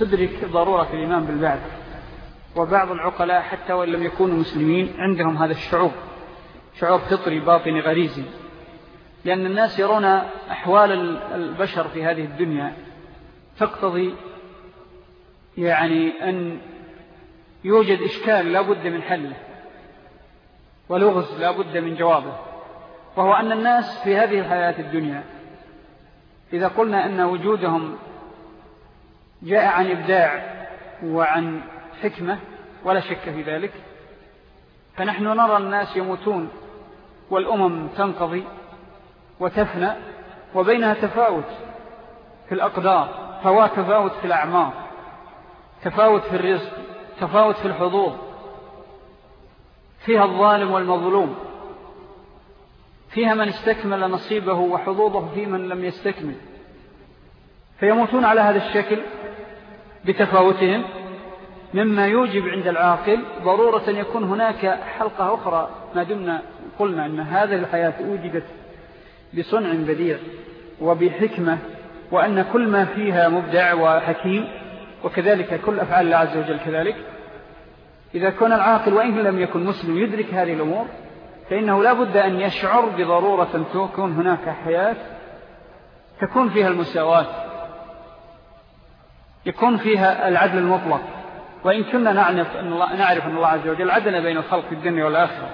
تدرك ضرورة الإيمان بالبعث وبعض العقلاء حتى وإن لم يكونوا مسلمين عندهم هذا الشعور شعور فطري باطني غريزي لأن الناس يرون أحوال البشر في هذه الدنيا تقتضي يعني أن يوجد إشكال لا بد من حله ولغز لا بد من جوابه وهو أن الناس في هذه الحياة الدنيا إذا قلنا أن وجودهم جاء عن إبداع وعن حكمة ولا شك في ذلك. فنحن نرى الناس يموتون والأمم تنقضي وتفنى وبينها تفاوت في الأقدار فوا تفاوت في الأعمار تفاوت في الرزق تفاوت في الحظوظ فيها الظالم والمظلوم. فيها من استكمل نصيبه وحظوظه في من لم يستكمل. فيموتون على هذا الشكل بتفاوتهم مما يوجب عند العاقل ضرورة يكون هناك حلقة أخرى ما دمنا قلنا أن هذه الحياة أوجدت بصنع بديع وبحكمة وأن كل ما فيها مبدع وحكيم وكذلك كل أفعال الله عز وجل كذلك. إذا كان العاقل وإن لم يكن مسلم يدرك هذه الأمور فإنه لا بد أن يشعر بضرورة تكون هناك حياة تكون فيها المساواة يكون فيها العدل المطلق. وإن كنا نعرف أن الله, نعرف أن الله عز وجل عدل بين الخلق في الدنيا والآخرة.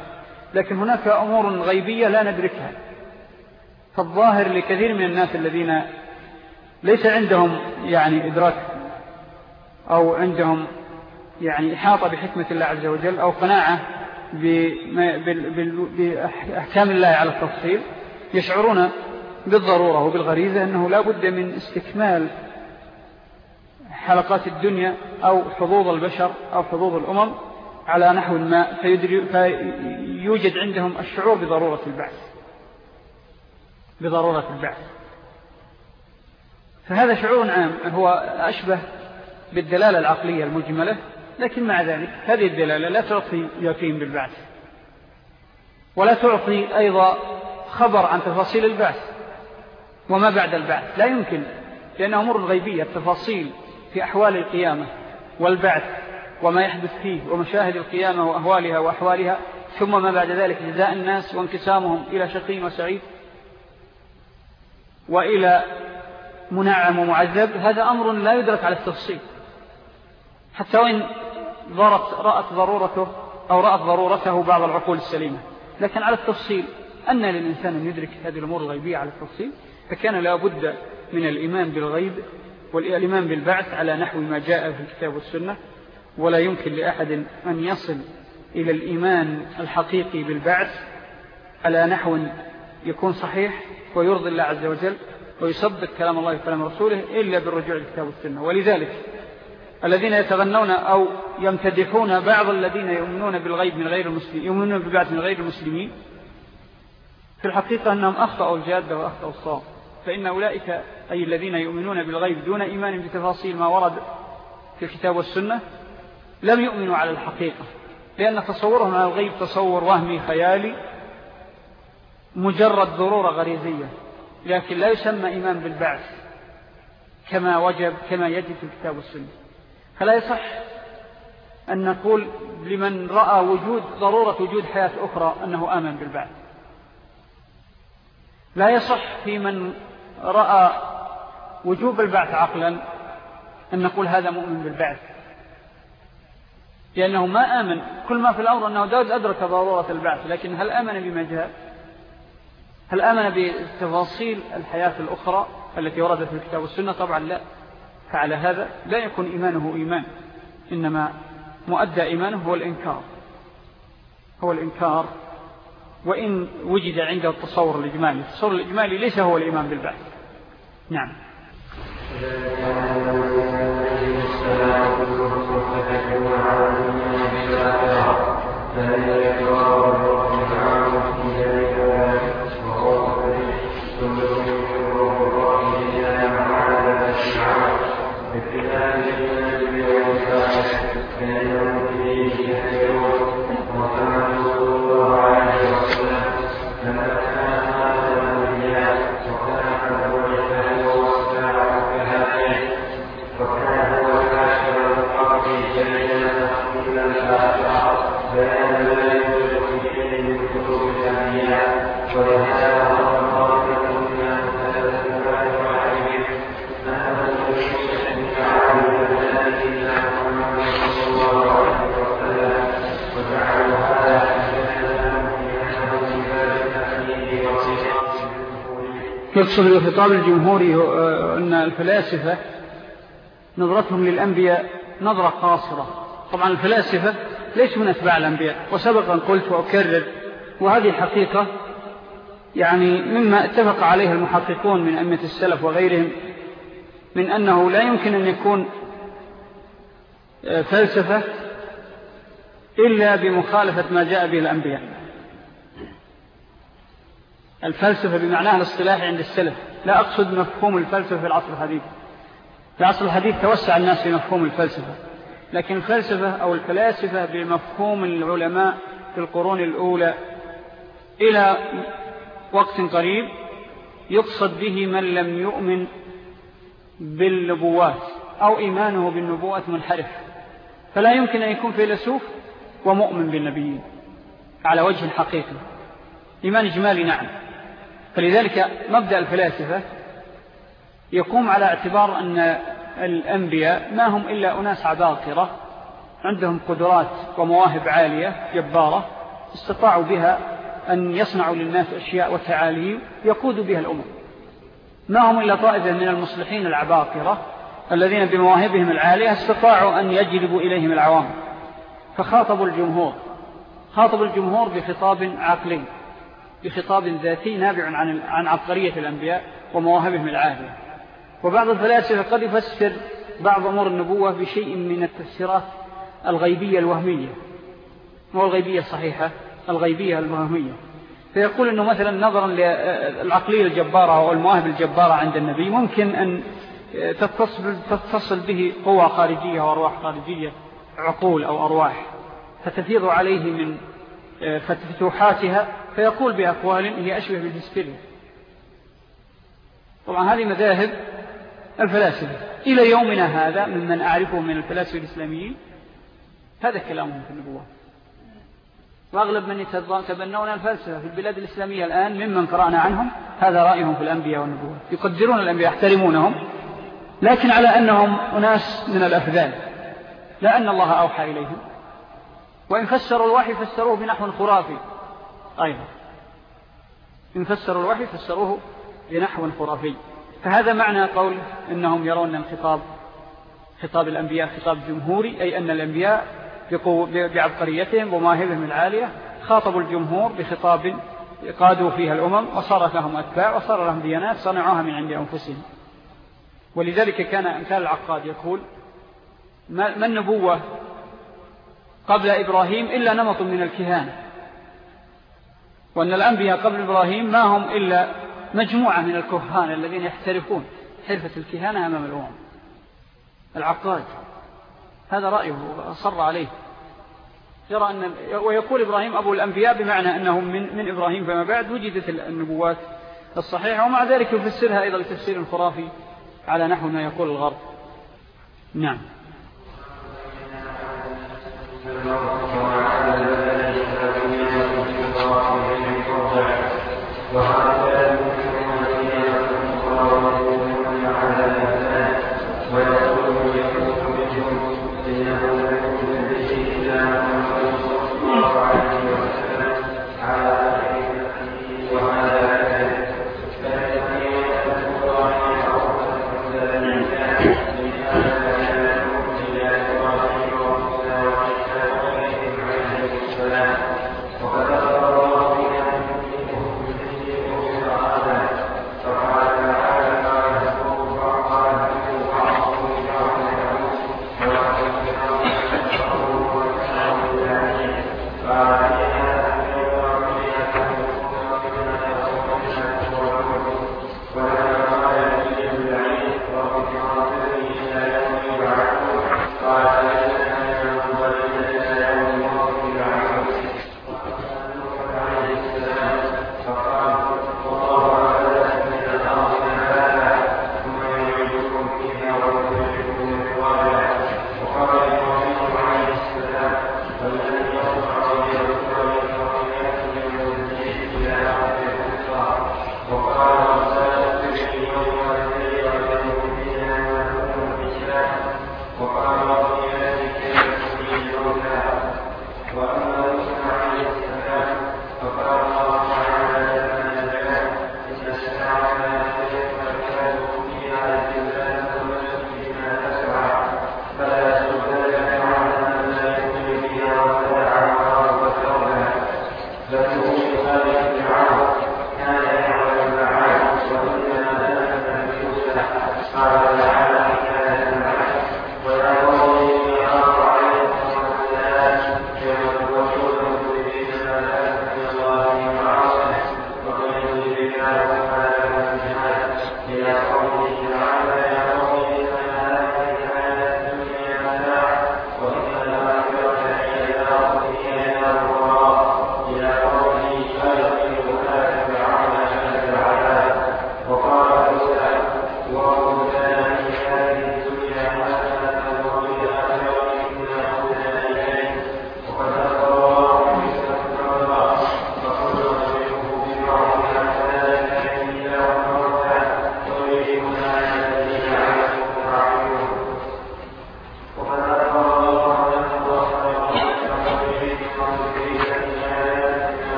لكن هناك أمور غيبية لا ندركها. فالظاهر لكثير من الناس الذين ليس عندهم يعني إدراك أو عندهم يعني إحاطة بحكمة الله عز وجل أو قناعة بأحكام الله على التفصيل يشعرون بالضرورة وبالغريزة أنه لا بد من استكمال حلقات الدنيا أو حظوظ البشر أو حظوظ الأمم على نحو ما فيوجد عندهم الشعور بضرورة البعث. بضرورة البعث. فهذا شعور عام هو أشبه بالدلالة العقلية المجملة لكن مع ذلك هذه الدلالة لا تعطي يقين بالبعث. ولا تعطي أيضا خبر عن تفاصيل البعث. وما بعد البعث. لا يمكن لأنها أمور غيبية التفاصيل في أحوال القيامة والبعث وما يحدث فيه ومشاهد القيامة وأهوالها وأحوالها ثم ما بعد ذلك جزاء الناس وانقسامهم إلى شقي وسعيد وإلى منعم ومعذب هذا أمر لا يدرك على التفصيل. حتى وإن ضرت رأت ضرورته أو رأت ضرورته بعض العقول السليمة. لكن على التفصيل أن للإنسان أن يدرك هذه الأمور الغيبية على التفصيل فكان لا بد من الإيمان بالغيب والإيمان بالبعث على نحو ما جاء في الكتاب والسنة ولا يمكن لأحد أن يصل إلى الإيمان الحقيقي بالبعث على نحو يكون صحيح ويرضي الله عز وجل ويصدق كلام الله وكلام رسوله إلا بالرجوع للكتاب والسنة. ولذلك الذين يتغنون أو يمتدحون بعض الذين يؤمنون بالغيب من غير المسلمين يؤمنون بالبعث من غير المسلمين في الحقيقة أنهم أخطأوا الجادة وأخطأوا الصواب فإن أولئك أي الذين يؤمنون بالغيب دون إيمان بتفاصيل ما ورد في الكتاب والسنة لم يؤمنوا على الحقيقة لأن تصورهم على الغيب تصور وهمي خيالي مجرد ضرورة غريزية لكن لا يسمى إيمان بالبعث كما وجب كما يجب في الكتاب والسنة. فلا يصح أن نقول لمن رأى وجود ضرورة وجود حياة أخرى أنه آمن بالبعث. لا يصح في من رأى وجوب البعث عقلا أن نقول هذا مؤمن بالبعث. لأنه ما آمن. كل ما في الأمر أنه داود أدرك ضرورة البعث لكن هل آمن بما جاء؟ هل آمن بتفاصيل الحياة الأخرى التي وردت في الكتاب والسنة؟ طبعا لا. فعلى هذا لا يكون إيمانه إيمان. إنما مؤدى إيمانه هو الإنكار. هو الإنكار. وإن وجد عنده التصور الإجمالي. التصور الإجمالي ليس هو الإيمان بالبعث. نعم. يقصد بخطاب الجمهوري آه، أن الفلاسفة نظرتهم للأنبياء نظرة قاصرة. طبعا الفلاسفة ليسوا من أتباع الأنبياء وسبقا قلت وأكرر وهذه الحقيقة يعني مما اتفق عليه المحققون من أمة السلف وغيرهم من أنه لا يمكن أن يكون آه، فلسفة إلا بمخالفة ما جاء به الأنبياء. الفلسفة بمعناها الاصطلاحي عند السلف. لا أقصد مفهوم الفلسفة في العصر الحديث. في العصر الحديث توسع الناس في مفهوم الفلسفة. لكن الفلسفة أو الفلاسفة بمفهوم العلماء في القرون الأولى إلى وقت قريب يقصد به من لم يؤمن بالنبوات أو إيمانه بالنبوات منحرف. فلا يمكن أن يكون فيلسوف ومؤمن بالنبيين على وجه الحقيقي إيمان إجمالي نعم. فلذلك مبدأ الفلاسفة يقوم على اعتبار أن الأنبياء ما هم إلا أناس عباقرة عندهم قدرات ومواهب عالية جبارة استطاعوا بها أن يصنعوا للناس أشياء وتعاليم يقودوا بها الأمم. ما هم إلا طائفة من المصلحين العباقرة الذين بمواهبهم العالية استطاعوا أن يجلبوا إليهم العوام. فخاطبوا الجمهور خاطبوا الجمهور بخطاب عقلي بخطاب ذاتي نابع عن عن عبقرية الأنبياء ومواهبهم العالية وبعض الفلاسفة قد يفسر بعض أمور النبوة بشيء من التفسيرات الغيبية الوهمية. مو الغيبية الصحيحة؟ الغيبية الوهمية فيقول أنه مثلا نظرا للعقلية الجبارة أو المواهب الجبارة عند النبي ممكن أن تتصل, تتصل به قوة خارجية وأرواح خارجية عقول أو أرواح. فتفيض عليه من فتوحاتها فيقول بأقوال هي أشبه بالهستيريا طبعا هذه مذاهب الفلاسفة. إلى يومنا هذا ممن أعرفه من الفلاسفة الإسلاميين هذا كلامهم في النبوة. وأغلب من يتبنون الفلسفة في البلاد الإسلامية الآن ممن قرأنا عنهم هذا رأيهم في الأنبياء والنبوة. يقدرون الأنبياء يحترمونهم لكن على أنهم أناس من الأفذال. لا أن الله أوحى إليهم. وإن فسروا الوحي فسروه بنحو خرافي. أيضا. إن فسروا الوحي فسروه بنحو خرافي. فهذا معنى قول إنهم يرون الخطاب خطاب الأنبياء خطاب جمهوري أي أن الأنبياء بعبقريتهم ومواهبهم العالية خاطبوا الجمهور بخطاب قادوا فيها الأمم وصارت لهم أتباع وصار لهم ديانات صنعوها من عند أنفسهم. ولذلك كان أمثال العقاد يقول ما النبوة قبل إبراهيم إلا نمط من الكهانة؟ وأن الأنبياء قبل إبراهيم ما هم إلا مجموعة من الكهان الذين يحترفون حرفة الكهانة أمام الأمم. العقاد. هذا رأيه أصر عليه. يرى أن ويقول إبراهيم أبو الأنبياء بمعنى أنه من, من إبراهيم فما بعد وجدت النبوات الصحيحة ومع ذلك يفسرها أيضا لتفسير خرافي على نحو ما يقول الغرب. نعم.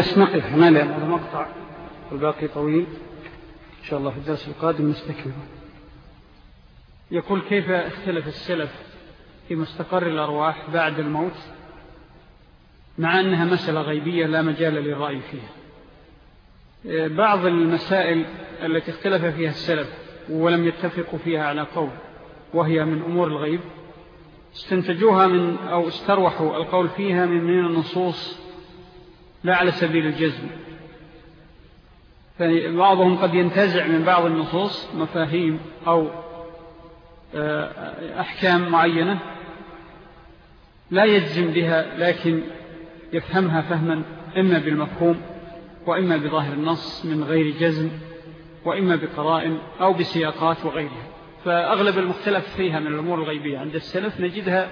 بس نقف هنا لأن هذا مقطع والباقي طويل. إن شاء الله في الدرس القادم نستكمل يقول كيف اختلف السلف في مستقر الأرواح بعد الموت؟ مع أنها مسألة غيبية لا مجال للرأي فيها. بعض المسائل التي اختلف فيها السلف ولم يتفقوا فيها على قول وهي من أمور الغيب استنتجوها من أو استروحوا القول فيها من من النصوص لا على سبيل الجزم. فبعضهم قد ينتزع من بعض النصوص مفاهيم أو آه، أحكام معينة لا يجزم بها لكن يفهمها فهما إما بالمفهوم وإما بظاهر النص من غير جزم وإما بقرائن أو بسياقات وغيرها. فأغلب المختلف فيها من الأمور الغيبية. عند السلف نجدها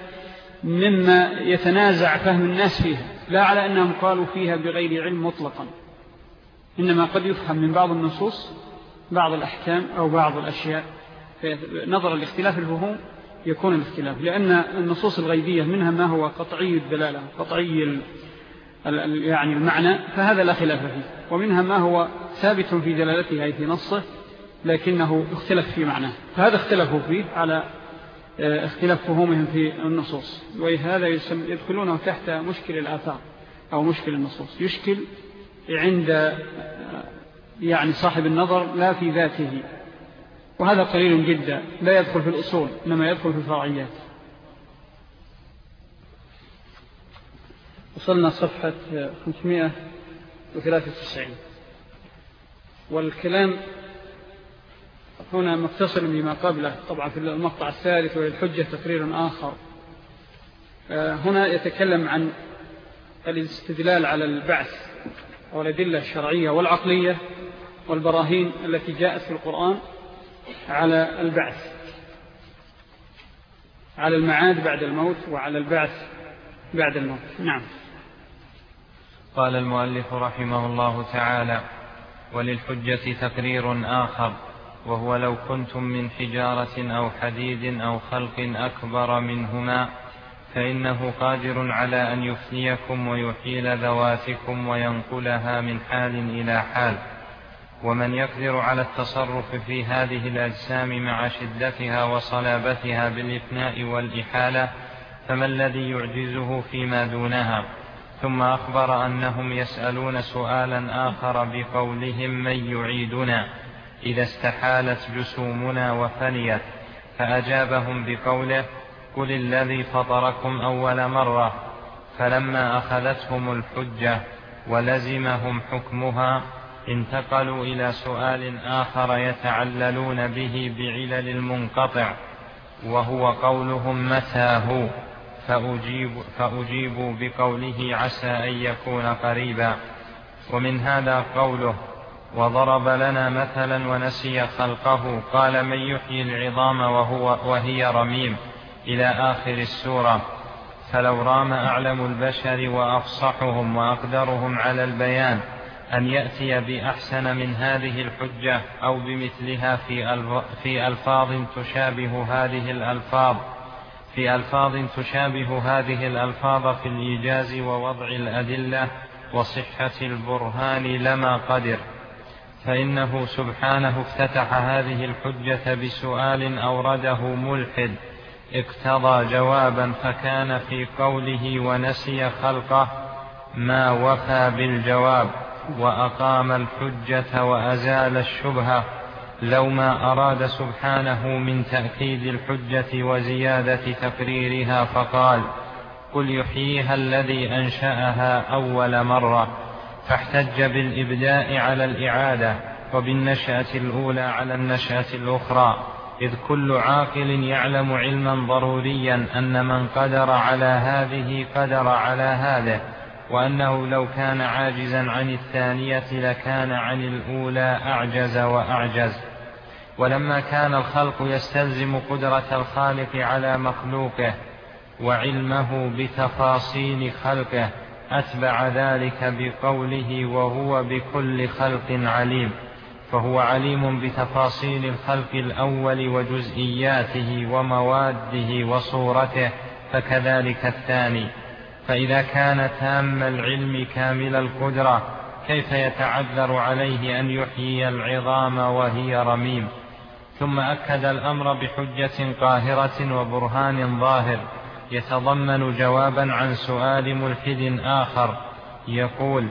مما يتنازع فهم الناس فيها. لا على أنهم قالوا فيها بغير علم مطلقا. إنما قد يفهم من بعض النصوص بعض الأحكام أو بعض الأشياء. نظر الاختلاف الفهوم يكون الاختلاف لأن النصوص الغيبية منها ما هو قطعي الدلالة قطعي يعني المعنى فهذا لا خلاف فيه. ومنها ما هو ثابت في دلالته أي في نصه لكنه اختلف في معناه. فهذا اختلفوا فيه على اختلاف فهومهم في النصوص. وهذا يدخلونه تحت مشكل الآثار أو مشكل النصوص. يشكل عند آه، يعني صاحب النظر لا في ذاته. وهذا قليل جدا. لا يدخل في الأصول إنما يدخل في الفرعيات. وصلنا صفحة 593 والكلام هنا متصل بما قبله طبعا في المقطع الثالث وللحجة تقرير آخر. آه، هنا يتكلم عن الاستدلال على البعث والأدلة الشرعية والعقلية والبراهين التي جاءت في القرآن على البعث على المعاد بعد الموت وعلى البعث بعد الموت. نعم. قال المؤلف رحمه الله تعالى وللحجة تقرير آخر. وهو لو كنتم من حجارة أو حديد أو خلق أكبر منهما فإنه قادر على أن يفنيكم ويحيل ذواتكم وينقلها من حال إلى حال. ومن يقدر على التصرف في هذه الأجسام مع شدتها وصلابتها بالإفناء والإحالة فما الذي يعجزه فيما دونها؟ ثم أخبر أنهم يسألون سؤالا آخر بقولهم من يعيدنا. إذا استحالت جسومنا وفنيت فأجابهم بقوله قل الذي فطركم أول مرة فلما أخذتهم الحجة ولزمهم حكمها انتقلوا إلى سؤال آخر يتعللون به بعلل المنقطع وهو قولهم متى هو فأجيب فأجيبوا بقوله عسى أن يكون قريبا ومن هذا قوله وضرب لنا مثلا ونسي خلقه قال من يحيي العظام وهو وهي رميم. إلى آخر السورة. فلو رام أعلم البشر وأفصحهم وأقدرهم على البيان أن يأتي بأحسن من هذه الحجة أو بمثلها في في ألفاظ تشابه هذه الألفاظ. في ألفاظ تشابه هذه الألفاظ في الإيجاز ووضع الأدلة وصحة البرهان لما قدر. فإنه سبحانه افتتح هذه الحجة بسؤال أورده ملحد اقتضى جوابا فكان في قوله ونسي خلقه ما وفى بالجواب وأقام الحجة وأزال الشبهة لو ما أراد سبحانه من تأكيد الحجة وزيادة تقريرها فقال قل يحييها الذي أنشأها أول مرة فاحتج بالإبداء على الإعادة وبالنشأة الأولى على النشأة الأخرى إذ كل عاقل يعلم علما ضروريا أن من قدر على هذه قدر على هذه وأنه لو كان عاجزا عن الثانية لكان عن الأولى أعجز وأعجز. ولما كان الخلق يستلزم قدرة الخالق على مخلوقه وعلمه بتفاصيل خلقه أتبع ذلك بقوله وهو بكل خلق عليم فهو عليم بتفاصيل الخلق الأول وجزئياته ومواده وصورته فكذلك الثاني. فإذا كان تام العلم كامل القدرة كيف يتعذر عليه أن يحيي العظام وهي رميم؟ ثم أكد الأمر بحجة قاهرة وبرهان ظاهر. يتضمن جوابا عن سؤال ملحد آخر. يقول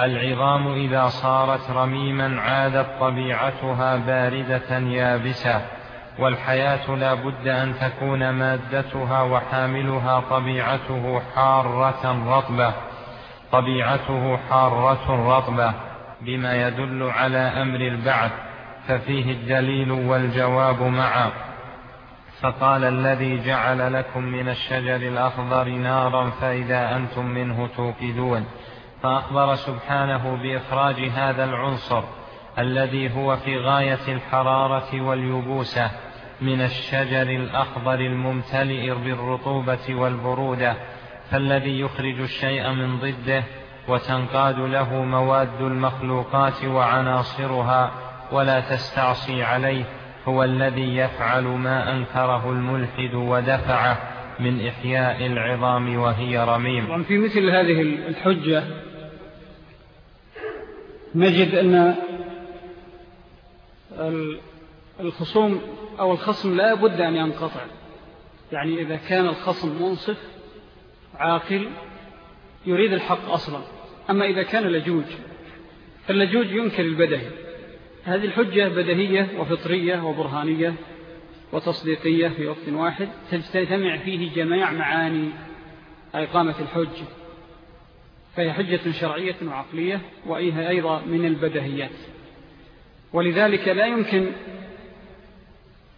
العظام إذا صارت رميما عادت طبيعتها باردة يابسة والحياة لا بد أن تكون مادتها وحاملها طبيعته حارة رطبة. طبيعته حارة رطبة بما يدل على أمر البعث ففيه الدليل والجواب معا. فقال الذي جعل لكم من الشجر الأخضر نارا فإذا أنتم منه توقدون. فأخبر سبحانه بإخراج هذا العنصر الذي هو في غاية الحرارة واليبوسة من الشجر الأخضر الممتلئ بالرطوبة والبرودة فالذي يخرج الشيء من ضده وتنقاد له مواد المخلوقات وعناصرها ولا تستعصي عليه هو الذي يفعل ما أنكره الملحد ودفعه من إحياء العظام وهي رميم. في مثل هذه الحجة نجد أن الخصوم أو الخصم لا بد أن ينقطع. يعني إذا كان الخصم منصف عاقل يريد الحق أصلا. أما إذا كان لجوج فاللجوج ينكر البدهي. هذه الحجة بدهية وفطرية وبرهانية وتصديقية في وقت واحد تجتمع فيه جميع معاني إقامة الحجة. فهي حجة شرعية وعقلية وإيها أيضا من البدهيات. ولذلك لا يمكن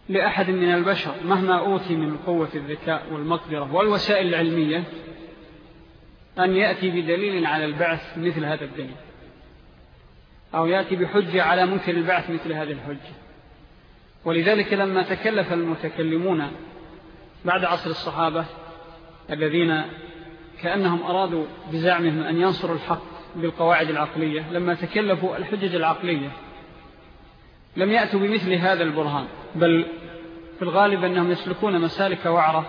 لأحد من البشر مهما أوتي من قوة الذكاء والمقدرة والوسائل العلمية أن يأتي بدليل على البعث مثل هذا الدليل. أو يأتي بحجة على ممكن البعث مثل هذه الحجة. ولذلك لما تكلف المتكلمون بعد عصر الصحابة الذين كأنهم أرادوا بزعمهم أن ينصروا الحق بالقواعد العقلية لما تكلفوا الحجج العقلية لم يأتوا بمثل هذا البرهان بل في الغالب أنهم يسلكون مسالك وعرة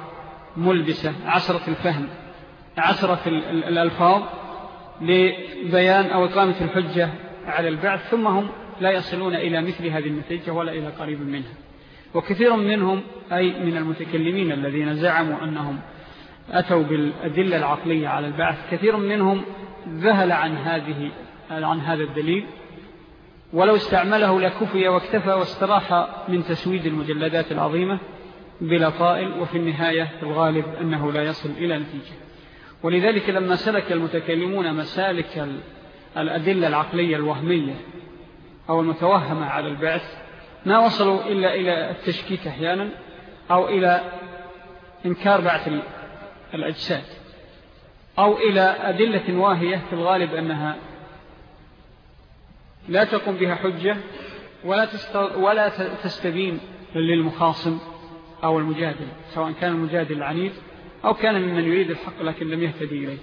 ملبسة عسرة الفهم عسرة الألفاظ لبيان أو إقامة الحجة على البعث ثم هم لا يصلون إلى مثل هذه النتيجة ولا إلى قريب منها. وكثير منهم أي من المتكلمين الذين زعموا أنهم أتوا بالأدلة العقلية على البعث كثير منهم ذهل عن هذه عن هذا الدليل ولو استعمله لكفي واكتفى واستراح من تسويد المجلدات العظيمة بلا طائل وفي النهاية في الغالب أنه لا يصل إلى نتيجة. ولذلك لما سلك المتكلمون مسالك الأدلة العقلية الوهمية أو المتوهمة على البعث ما وصلوا إلا إلى التشكيك أحيانا أو إلى إنكار بعث الأجساد أو إلى أدلة واهية في الغالب أنها لا تقوم بها حجة ولا, ولا تستبين للمخاصم أو المجادل سواء كان المجادل العنيد أو كان ممن يريد الحق لكن لم يهتدي إليه.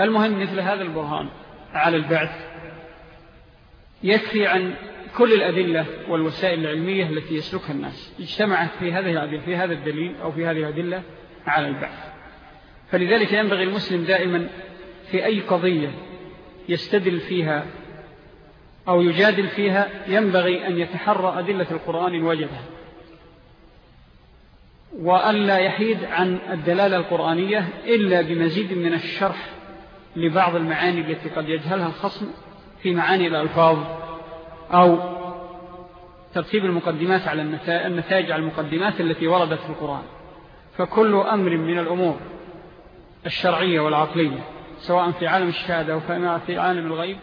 المهم مثل هذا البرهان على البعث يكفي عن كل الأدلة والوسائل العلمية التي يسلكها الناس. اجتمعت في هذه في هذا الدليل أو في هذه الأدلة على البعث. فلذلك ينبغي المسلم دائما في أي قضية يستدل فيها أو يجادل فيها ينبغي أن يتحرى أدلة القرآن الوجبة وأن لا يحيد عن الدلالة القرآنية إلا بمزيد من الشرح لبعض المعاني التي قد يجهلها الخصم في معاني الألفاظ أو ترتيب المقدمات على النتائج على المقدمات التي وردت في القرآن. فكل أمر من الأمور الشرعية والعقلية سواء في عالم الشهادة أو في عالم الغيب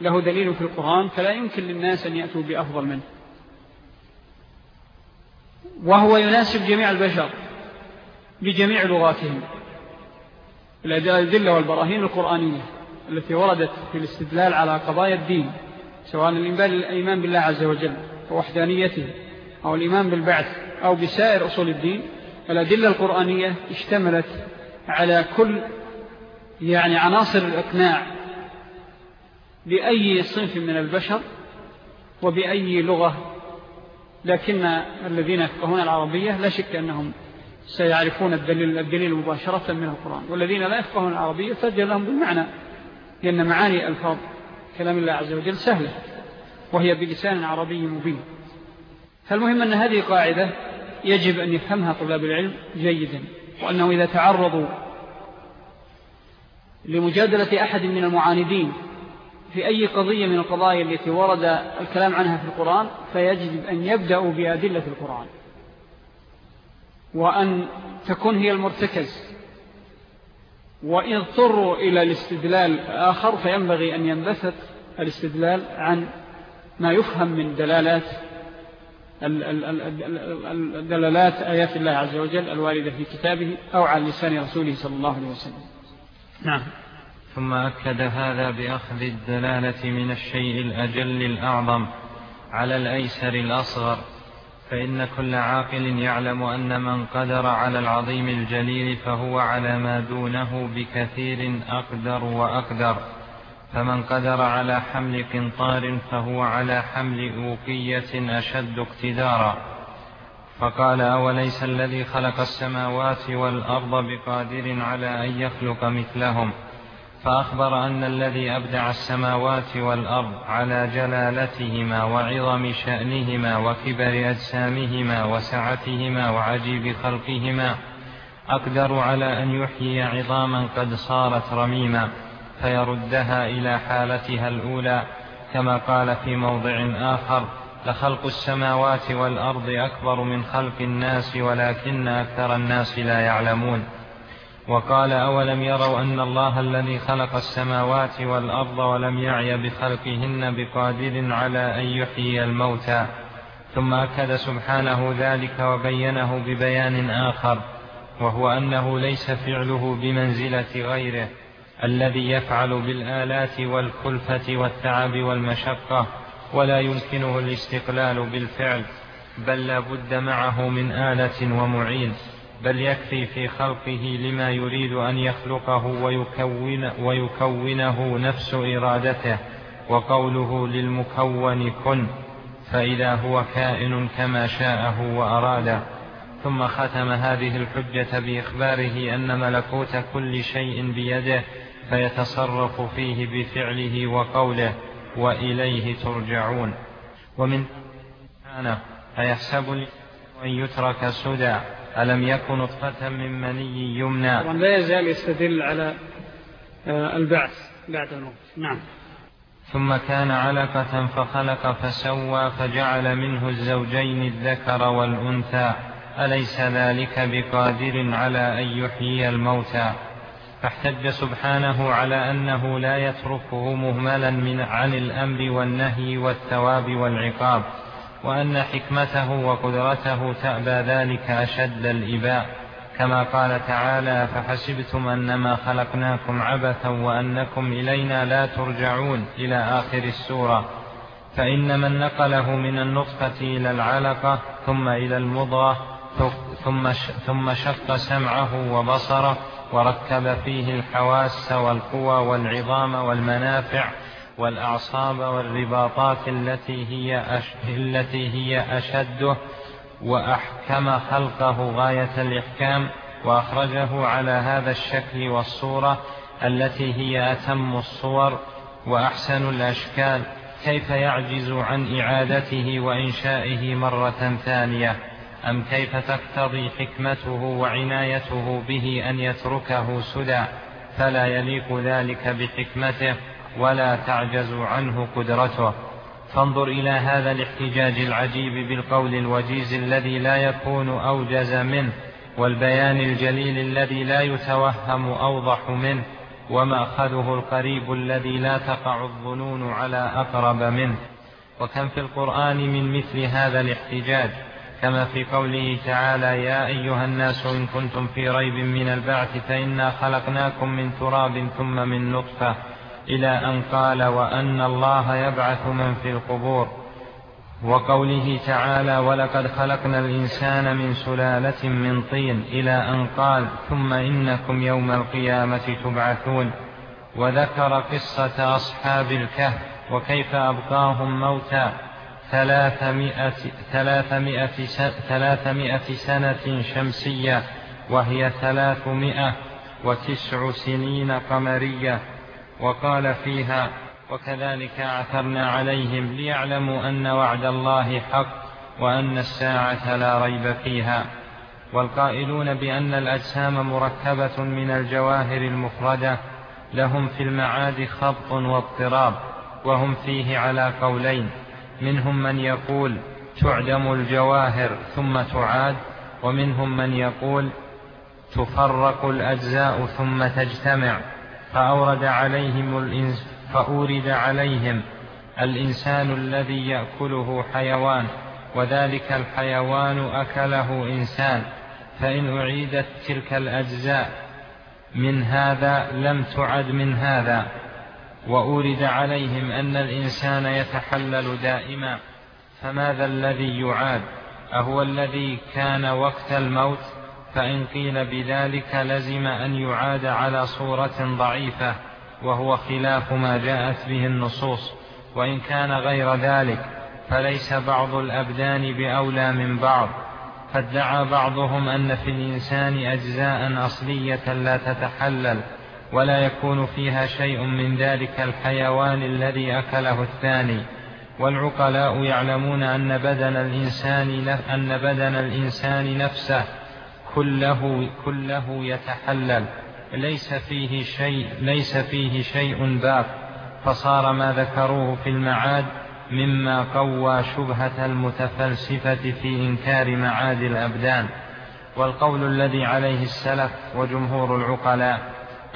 له دليل في القرآن فلا يمكن للناس أن يأتوا بأفضل منه. وهو يناسب جميع البشر بجميع لغاتهم. الأدلة والبراهين القرآنية التي وردت في الاستدلال على قضايا الدين سواء الإيمان بالله عز وجل ووحدانيته أو الإيمان بالبعث أو بسائر أصول الدين الأدلة القرآنية اشتملت على كل يعني عناصر الإقناع بأي صنف من البشر وبأي لغة لكن الذين يفقهون العربية لا شك أنهم سيعرفون الدليل, الدليل مباشرة من القرآن. والذين لا يفقهون العربية ترجى لهم بالمعنى لأن معاني ألفاظ كلام الله عز وجل سهلة وهي بلسان عربي مبين. فالمهم أن هذه قاعدة يجب أن يفهمها طلاب العلم جيدا وأنه إذا تعرضوا لمجادلة أحد من المعاندين في أي قضية من القضايا التي ورد الكلام عنها في القرآن فيجب أن يبدأوا بأدلة القرآن. وأن تكون هي المرتكز. وإن اضطروا إلى الاستدلال آخر فينبغي أن ينبثت الاستدلال عن ما يفهم من دلالات الدلالات آيات الله عز وجل الواردة في كتابه أو على لسان رسوله صلى الله عليه وسلم. نعم. ثم أكد هذا بأخذ الدلالة من الشيء الأجل الأعظم على الأيسر الأصغر. فإن كل عاقل يعلم أن من قدر على العظيم الجليل فهو على ما دونه بكثير أقدر وأقدر. فمن قدر على حمل قنطار فهو على حمل أوقية أشد اقتدارا. فقال أوليس الذي خلق السماوات والأرض بقادر على أن يخلق مثلهم؟ فأخبر أن الذي أبدع السماوات والأرض على جلالتهما وعظم شأنهما وكبر أجسامهما وسعتهما وعجيب خلقهما أقدر على أن يحيي عظاما قد صارت رميما فيردها إلى حالتها الأولى كما قال في موضع آخر لخلق السماوات والأرض أكبر من خلق الناس ولكن أكثر الناس لا يعلمون. وقال أولم يروا أن الله الذي خلق السماوات والأرض ولم يعي بخلقهن بقادر على أن يحيي الموتى ثم أكد سبحانه ذلك وبينه ببيان آخر وهو أنه ليس فعله بمنزلة غيره الذي يفعل بالآلات والكلفة والتعب والمشقة ولا يمكنه الاستقلال بالفعل بل لا بد معه من آلة ومعين. بل يكفي في خلقه لما يريد أن يخلقه ويكون ويكونه نفس إرادته وقوله للمكون كن فإذا هو كائن كما شاءه وأراده. ثم ختم هذه الحجة بإخباره أن ملكوت كل شيء بيده فيتصرف فيه بفعله وقوله وإليه ترجعون ومن سبحانه أيحسب أن يترك سدى. ألم يكن نطفة من مني يمنى؟ طبعا لا يزال يستدل على آه، البعث بعد الموت. نعم. ثم كان علقة فخلق فسوى فجعل منه الزوجين الذكر والأنثى. أليس ذلك بقادر على أن يحيي الموتى؟ فاحتج سبحانه على أنه لا يتركه مهملا من عن الأمر والنهي والثواب والعقاب. وأن حكمته وقدرته تأبى ذلك أشد الإباء. كما قال تعالى فحسبتم أنما خلقناكم عبثا وأنكم إلينا لا ترجعون إلى آخر السورة. فإن من نقله من النطفة إلى العلقة ثم إلى المضغة ثم ثم شق سمعه وبصره وركب فيه الحواس والقوى والعظام والمنافع والأعصاب والرباطات التي هي. التي هي أشده وأحكم خلقه غاية الإحكام وأخرجه على هذا الشكل والصورة التي هي أتم الصور وأحسن الأشكال. كيف يعجز عن إعادته وإنشائه مرة ثانية؟ أم كيف تقتضي حكمته وعنايته به أن يتركه سدى؟ فلا يليق ذلك بحكمته. ولا تعجز عنه قدرته. فانظر إلى هذا الاحتجاج العجيب بالقول الوجيز الذي لا يكون أوجز منه والبيان الجليل الذي لا يتوهم أوضح منه ومأخذه القريب الذي لا تقع الظنون على أقرب منه. وكم في القرآن من مثل هذا الاحتجاج كما في قوله تعالى يا أيها الناس إن كنتم في ريب من البعث فإنا خلقناكم من تراب ثم من نطفة إلى أن قال وأن الله يبعث من في القبور وقوله تعالى ولقد خلقنا الإنسان من سلالة من طين إلى أن قال ثم إنكم يوم القيامة تبعثون وذكر قصة أصحاب الكهف وكيف أبقاهم موتى ثلاثمائة, ثلاثمائة, ثلاثمائة سنة شمسية وهي ثلاثمائة وتسع سنين قمرية. وقال فيها وكذلك عثرنا عليهم ليعلموا أن وعد الله حق وأن الساعة لا ريب فيها والقائلون بأن الأجسام مركبة من الجواهر المفردة لهم في المعاد خبط واضطراب وهم فيه على قولين منهم من يقول تعدم الجواهر ثم تعاد ومنهم من يقول تفرق الأجزاء ثم تجتمع فأورد عليهم الإنس فأورد عليهم الإنسان الذي يأكله حيوان وذلك الحيوان أكله إنسان. فإن أعيدت تلك الأجزاء من هذا لم تعد من هذا. وأورد عليهم أن الإنسان يتحلل دائما. فماذا الذي يعاد؟ أهو الذي كان وقت الموت؟ فإن قيل بذلك لزم أن يعاد على صورة ضعيفة وهو خلاف ما جاءت به النصوص. وإن كان غير ذلك فليس بعض الأبدان بأولى من بعض. فادعى بعضهم أن في الإنسان أجزاء أصلية لا تتحلل ولا يكون فيها شيء من ذلك الحيوان الذي أكله الثاني. والعقلاء يعلمون أن بدن الإنسان أن بدن الإنسان نفسه كله كله يتحلل. ليس فيه شيء ليس فيه شيء باق. فصار ما ذكروه في المعاد مما قوى شبهة المتفلسفة في إنكار معاد الأبدان. والقول الذي عليه السلف وجمهور العقلاء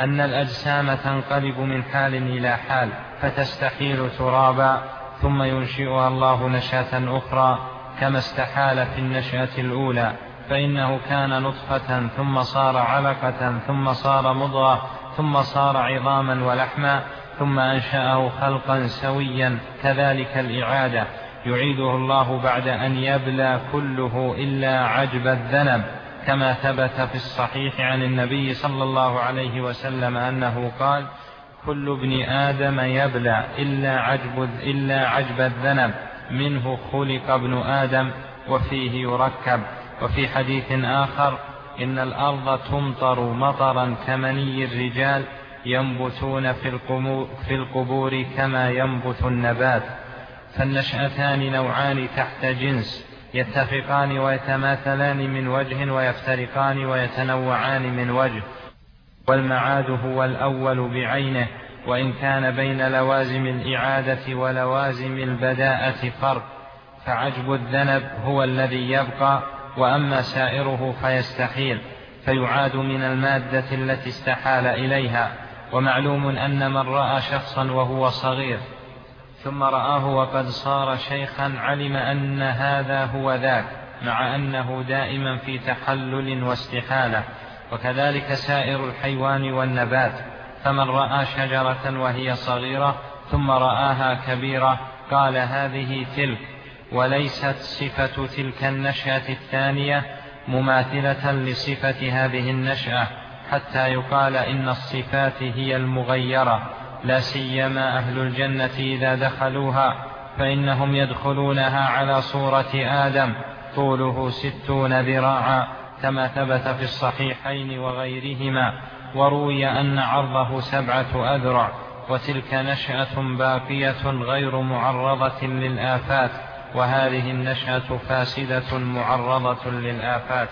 أن الأجسام تنقلب من حال إلى حال فتستحيل ترابا ثم ينشئها الله نشأة أخرى كما استحال في النشأة الأولى. فإنه كان نطفة ثم صار علقة ثم صار مضغة ثم صار عظاما ولحما ثم أنشأه خلقا سويا كذلك الإعادة. يعيده الله بعد أن يبلى كله إلا عجب الذنب. كما ثبت في الصحيح عن النبي صلى الله عليه وسلم أنه قال كل ابن آدم يبلى إلا عجب, إلا عجب الذنب. منه خلق ابن آدم وفيه يركب. وفي حديث آخر إن الأرض تمطر مطرا كمني الرجال ينبتون في, في القبور كما ينبت النبات. فالنشأتان نوعان تحت جنس يتفقان ويتماثلان من وجه ويفترقان ويتنوعان من وجه. والمعاد هو الأول بعينه وإن كان بين لوازم الإعادة ولوازم البداءة فرق. فعجب الذنب هو الذي يبقى وأما سائره فيستحيل فيعاد من المادة التي استحال إليها ومعلوم أن من رأى شخصا وهو صغير ثم رآه وقد صار شيخا علم أن هذا هو ذاك مع أنه دائما في تحلل واستحالة وكذلك سائر الحيوان والنبات فمن رأى شجرة وهي صغيرة ثم رآها كبيرة قال هذه تلك. وليست صفة تلك النشأة الثانية مماثلة لصفة هذه النشأة حتى يقال إن الصفات هي المغيرة لا سيما أهل الجنة إذا دخلوها فإنهم يدخلونها على صورة آدم طوله ستون ذراعا كما ثبت في الصحيحين وغيرهما وروي أن عرضه سبعة أذرع وتلك نشأة باقية غير معرضة للآفات. وهذه النشأة فاسدة معرضة للآفات.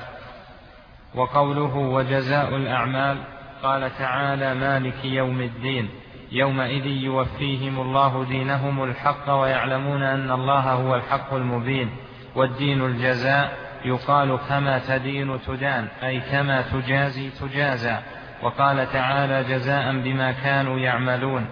وقوله وجزاء الأعمال قال تعالى مالك يوم الدين. يومئذ يوفيهم الله دينهم الحق ويعلمون أن الله هو الحق المبين. والدين الجزاء يقال كما تدين تدان أي كما تجازي تجازى. وقال تعالى جزاء بما كانوا يعملون.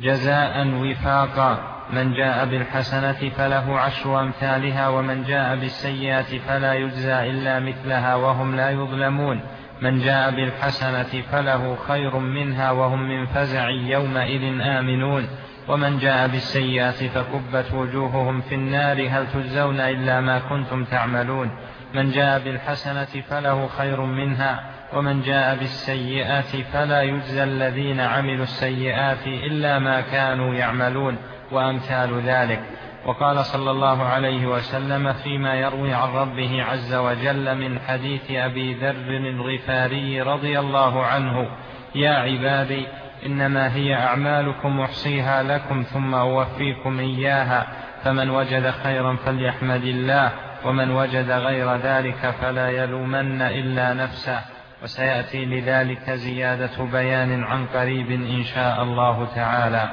جزاء وفاقا من جاء بالحسنة فله عشر أمثالها ومن جاء بالسيئة فلا يجزى إلا مثلها وهم لا يظلمون. من جاء بالحسنة فله خير منها وهم من فزع يومئذ آمنون. ومن جاء بالسيئة فكبت وجوههم في النار هل تجزون إلا ما كنتم تعملون؟ من جاء بالحسنة فله خير منها ومن جاء بالسيئات فلا يجزى الذين عملوا السيئات إلا ما كانوا يعملون. وأمثال ذلك. وقال صلى الله عليه وسلم فيما يروي عن ربه عز وجل من حديث أبي ذر الغفاري رضي الله عنه يا عبادي إنما هي أعمالكم أحصيها لكم ثم أوفيكم إياها فمن وجد خيرا فليحمد الله ومن وجد غير ذلك فلا يلومن إلا نفسه. وسيأتي لذلك زيادة بيان عن قريب إن شاء الله تعالى.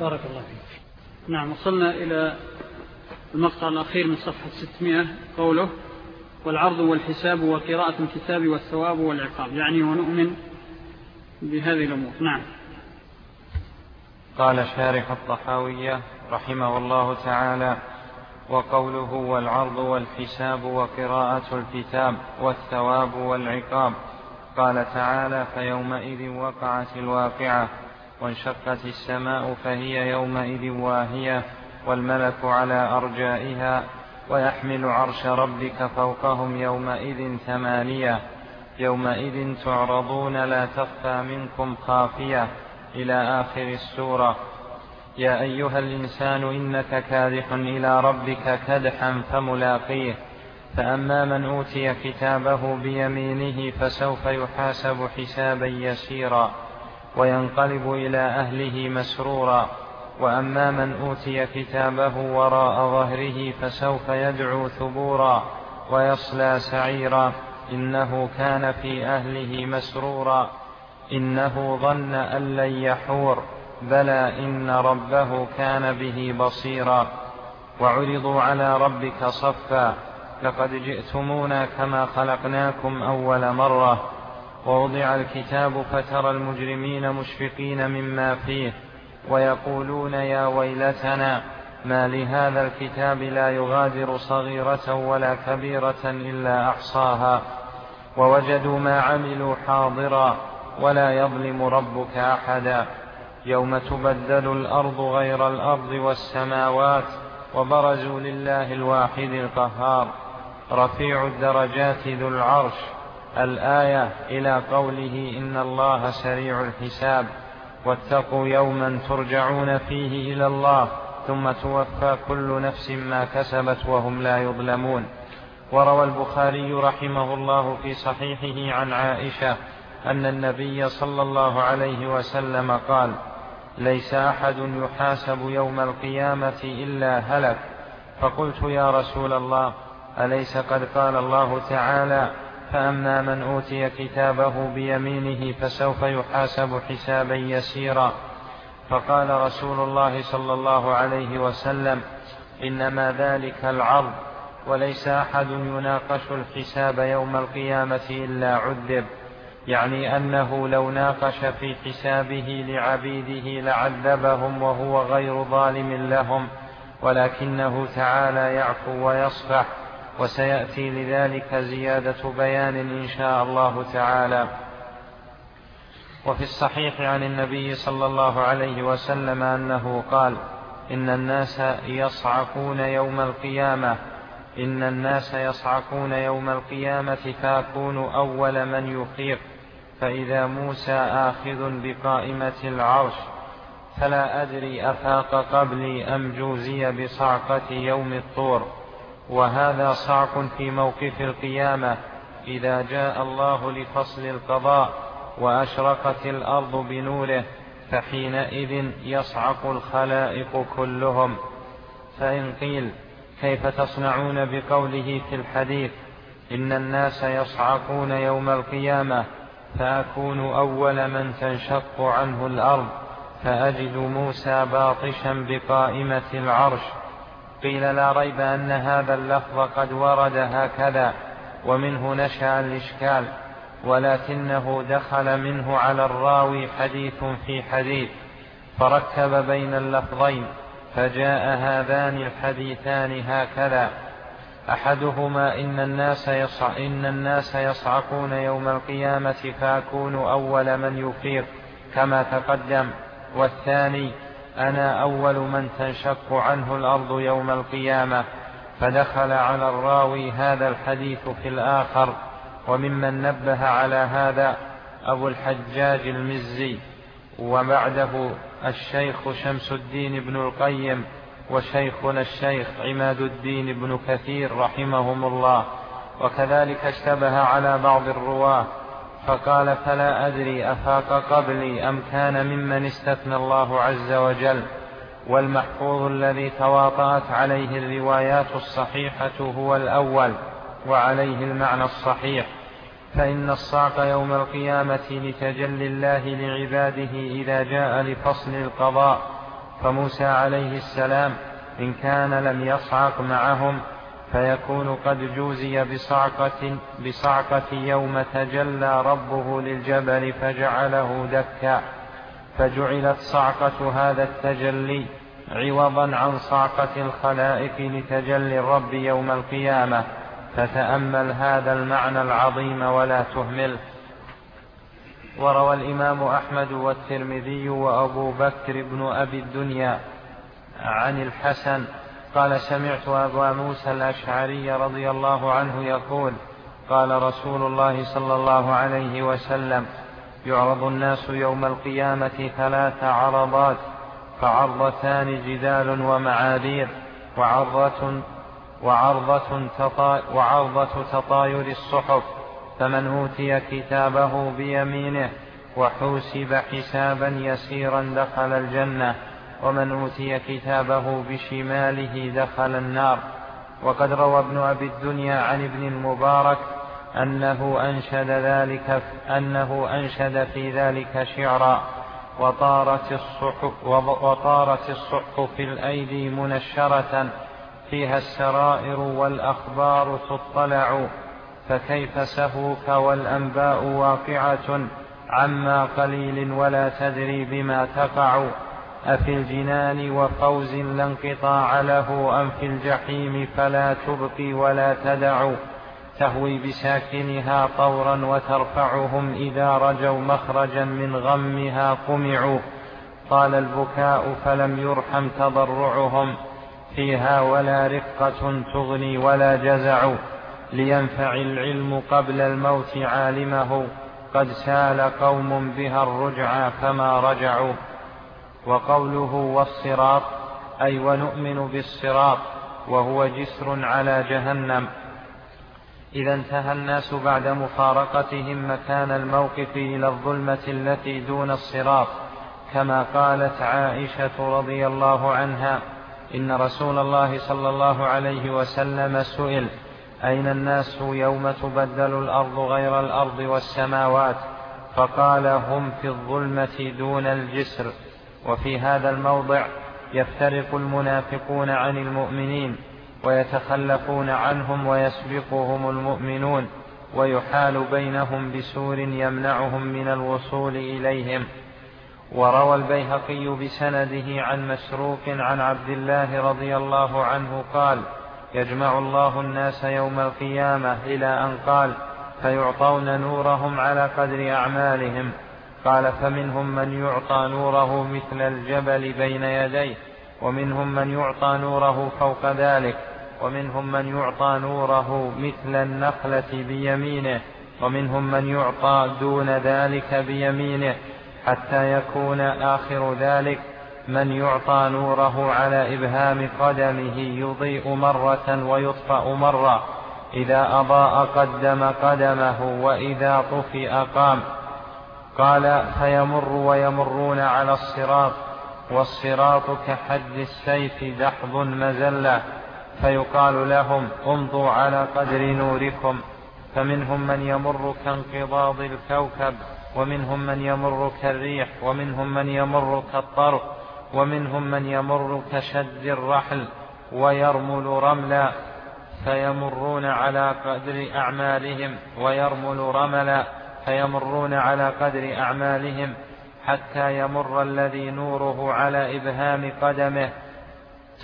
بارك الله فيك. نعم وصلنا إلى المقطع الأخير من صفحة 600 قوله والعرض والحساب وقراءة الكتاب والثواب والعقاب. يعني ونؤمن بهذه الأمور. نعم. قال شارح الطحاوية رحمه الله تعالى وقوله والعرض والحساب وقراءة الكتاب والثواب والعقاب. قال تعالى فيومئذ وقعت الواقعة. وانشقت السماء فهي يومئذ واهية والملك على أرجائها ويحمل عرش ربك فوقهم يومئذ ثمانية. يومئذ تعرضون لا تخفى منكم خافية. إلى آخر السورة. يا أيها الإنسان إنك كادح إلى ربك كدحا فملاقيه. فأما من أوتي كتابه بيمينه فسوف يحاسب حسابا يسيرا. وينقلب إلى أهله مسرورا وأما من أوتي كتابه وراء ظهره فسوف يدعو ثبورا ويصلى سعيرا. إنه كان في أهله مسرورا. إنه ظن أن لن يحور بلى إن ربه كان به بصيرا. وعرضوا على ربك صفا لقد جئتمونا كما خلقناكم أول مرة. ووضع الكتاب فترى المجرمين مشفقين مما فيه ويقولون يا ويلتنا ما لهذا الكتاب لا يغادر صغيرة ولا كبيرة إلا أحصاها. ووجدوا ما عملوا حاضرا ولا يظلم ربك أحدا. يوم تبدل الأرض غير الأرض والسماوات وبرزوا لله الواحد القهار. رفيع الدرجات ذو العرش الآية إلى قوله إن الله سريع الحساب واتقوا يوما ترجعون فيه إلى الله ثم توفى كل نفس ما كسبت وهم لا يظلمون. وروى البخاري رحمه الله في صحيحه عن عائشة أن النبي صلى الله عليه وسلم قال ليس أحد يحاسب يوم القيامة إلا هلك. فقلت يا رسول الله أليس قد قال الله تعالى فأما من أوتي كتابه بيمينه فسوف يحاسب حسابا يسيرا. فقال رسول الله صلى الله عليه وسلم إنما ذلك العرض وليس أحد يناقش الحساب يوم القيامة إلا عذب. يعني أنه لو ناقش في حسابه لعبيده لعذبهم وهو غير ظالم لهم ولكنه تعالى يعفو ويصفح. وسيأتي لذلك زيادة بيان إن شاء الله تعالى. وفي الصحيح عن النبي صلى الله عليه وسلم أنه قال إن الناس يصعقون يوم القيامة. إن الناس يصعقون يوم القيامة فأكون أول من يفيق. فإذا موسى آخذ بقائمة العرش فلا أدري أفاق قبلي أم جوزي بصعقة يوم الطور. وهذا صعق في موقف القيامة إذا جاء الله لفصل القضاء وأشرقت الأرض بنوره فحينئذ يصعق الخلائق كلهم. فإن قيل كيف تصنعون بقوله في الحديث إن الناس يصعقون يوم القيامة فأكون أول من تنشق عنه الأرض فأجد موسى باطشا بقائمة العرش. قيل لا ريب أن هذا اللفظ قد ورد هكذا ومنه نشأ الإشكال ولكنه دخل منه على الراوي حديث في حديث فركب بين اللفظين فجاء هذان الحديثان هكذا أحدهما إن الناس يصع إن الناس يصعقون يوم القيامة فأكون أول من يفيق كما تقدم والثاني أنا أول من تنشق عنه الأرض يوم القيامة فدخل على الراوي هذا الحديث في الآخر وممن نبه على هذا أبو الحجاج المزي وبعده الشيخ شمس الدين بن القيم وشيخنا الشيخ عماد الدين بن كثير رحمهم الله وكذلك اشتبه على بعض الرواة فقال فلا أدري أفاق قبلي أم كان ممن استثنى الله عز وجل. والمحفوظ الذي تواطأت عليه الروايات الصحيحة هو الأول وعليه المعنى الصحيح. فإن الصعق يوم القيامة لتجلي الله لعباده إذا جاء لفصل القضاء فموسى عليه السلام إن كان لم يصعق معهم فيكون قد جوزي بصعقة, بصعقة يوم تجلى ربه للجبل فجعله دكا. فجعلت صعقة هذا التجلي عوضا عن صعقة الخلائق لتجلي الرب يوم القيامة. فتأمل هذا المعنى العظيم ولا تهمله وروى الإمام أحمد والترمذي وأبو بكر بن أبي الدنيا عن الحسن قال سمعت أبا موسى الأشعري رضي الله عنه يقول قال رسول الله صلى الله عليه وسلم يعرض الناس يوم القيامة ثلاث عرضات فعرضتان جدال ومعاذير وعرضة وعرضة, تطا وعرضة تطاير الصحف فمن أوتي كتابه بيمينه وحوسب حسابا يسيرا دخل الجنة. ومن أوتي كتابه بشماله دخل النار. وقد روى ابن أبي الدنيا عن ابن المبارك أنه أنشد ذلك أنه أنشد في ذلك شعرا وطارت الصحف وطارت الصحف الأيدي منشرة فيها السرائر والأخبار تطلع فكيف سهوك والأنباء واقعة عما قليل ولا تدري بما تقع. أفي الجنان وفوز لا انقطاع له أم في الجحيم فلا تبقي ولا تدع. تهوي بساكنها طورا وترفعهم إذا رجوا مخرجا من غمها قمعوا. طال البكاء فلم يرحم تضرعهم فيها ولا رقة تغني ولا جزع. لينفع العلم قبل الموت عالمه قد سال قوم بها الرجعى فما رجعوا. وقوله والصراط أي ونؤمن بالصراط وهو جسر على جهنم. إذا انتهى الناس بعد مفارقتهم مكان الموقف إلى الظلمة التي دون الصراط كما قالت عائشة رضي الله عنها إن رسول الله صلى الله عليه وسلم سئل أين الناس يوم تبدل الأرض غير الأرض والسماوات؟ فقال هم في الظلمة دون الجسر. وفي هذا الموضع يفترق المنافقون عن المؤمنين ويتخلفون عنهم ويسبقهم المؤمنون ويحال بينهم بسور يمنعهم من الوصول إليهم. وروى البيهقي بسنده عن مسروق عن عبد الله رضي الله عنه قال يجمع الله الناس يوم القيامة إلى أن قال فيعطون نورهم على قدر أعمالهم. قال فمنهم من يعطى نوره مثل الجبل بين يديه ومنهم من يعطى نوره فوق ذلك ومنهم من يعطى نوره مثل النخلة بيمينه ومنهم من يعطى دون ذلك بيمينه حتى يكون آخر ذلك من يعطى نوره على إبهام قدمه يضيء مرة ويطفأ مرة إذا أضاء قدم قدمه وإذا طفئ قام. قال فيمر ويمرون على الصراط والصراط كحد السيف دحض مزلة فيقال لهم امضوا على قدر نوركم. فمنهم من يمر كانقضاض الكوكب ومنهم من يمر كالريح ومنهم من يمر كالطرف ومنهم من يمر كشد الرحل ويرمل رملا فيمرون على قدر أعمالهم ويرمل رملا. فيمرون على قدر أعمالهم حتى يمر الذي نوره على إبهام قدمه.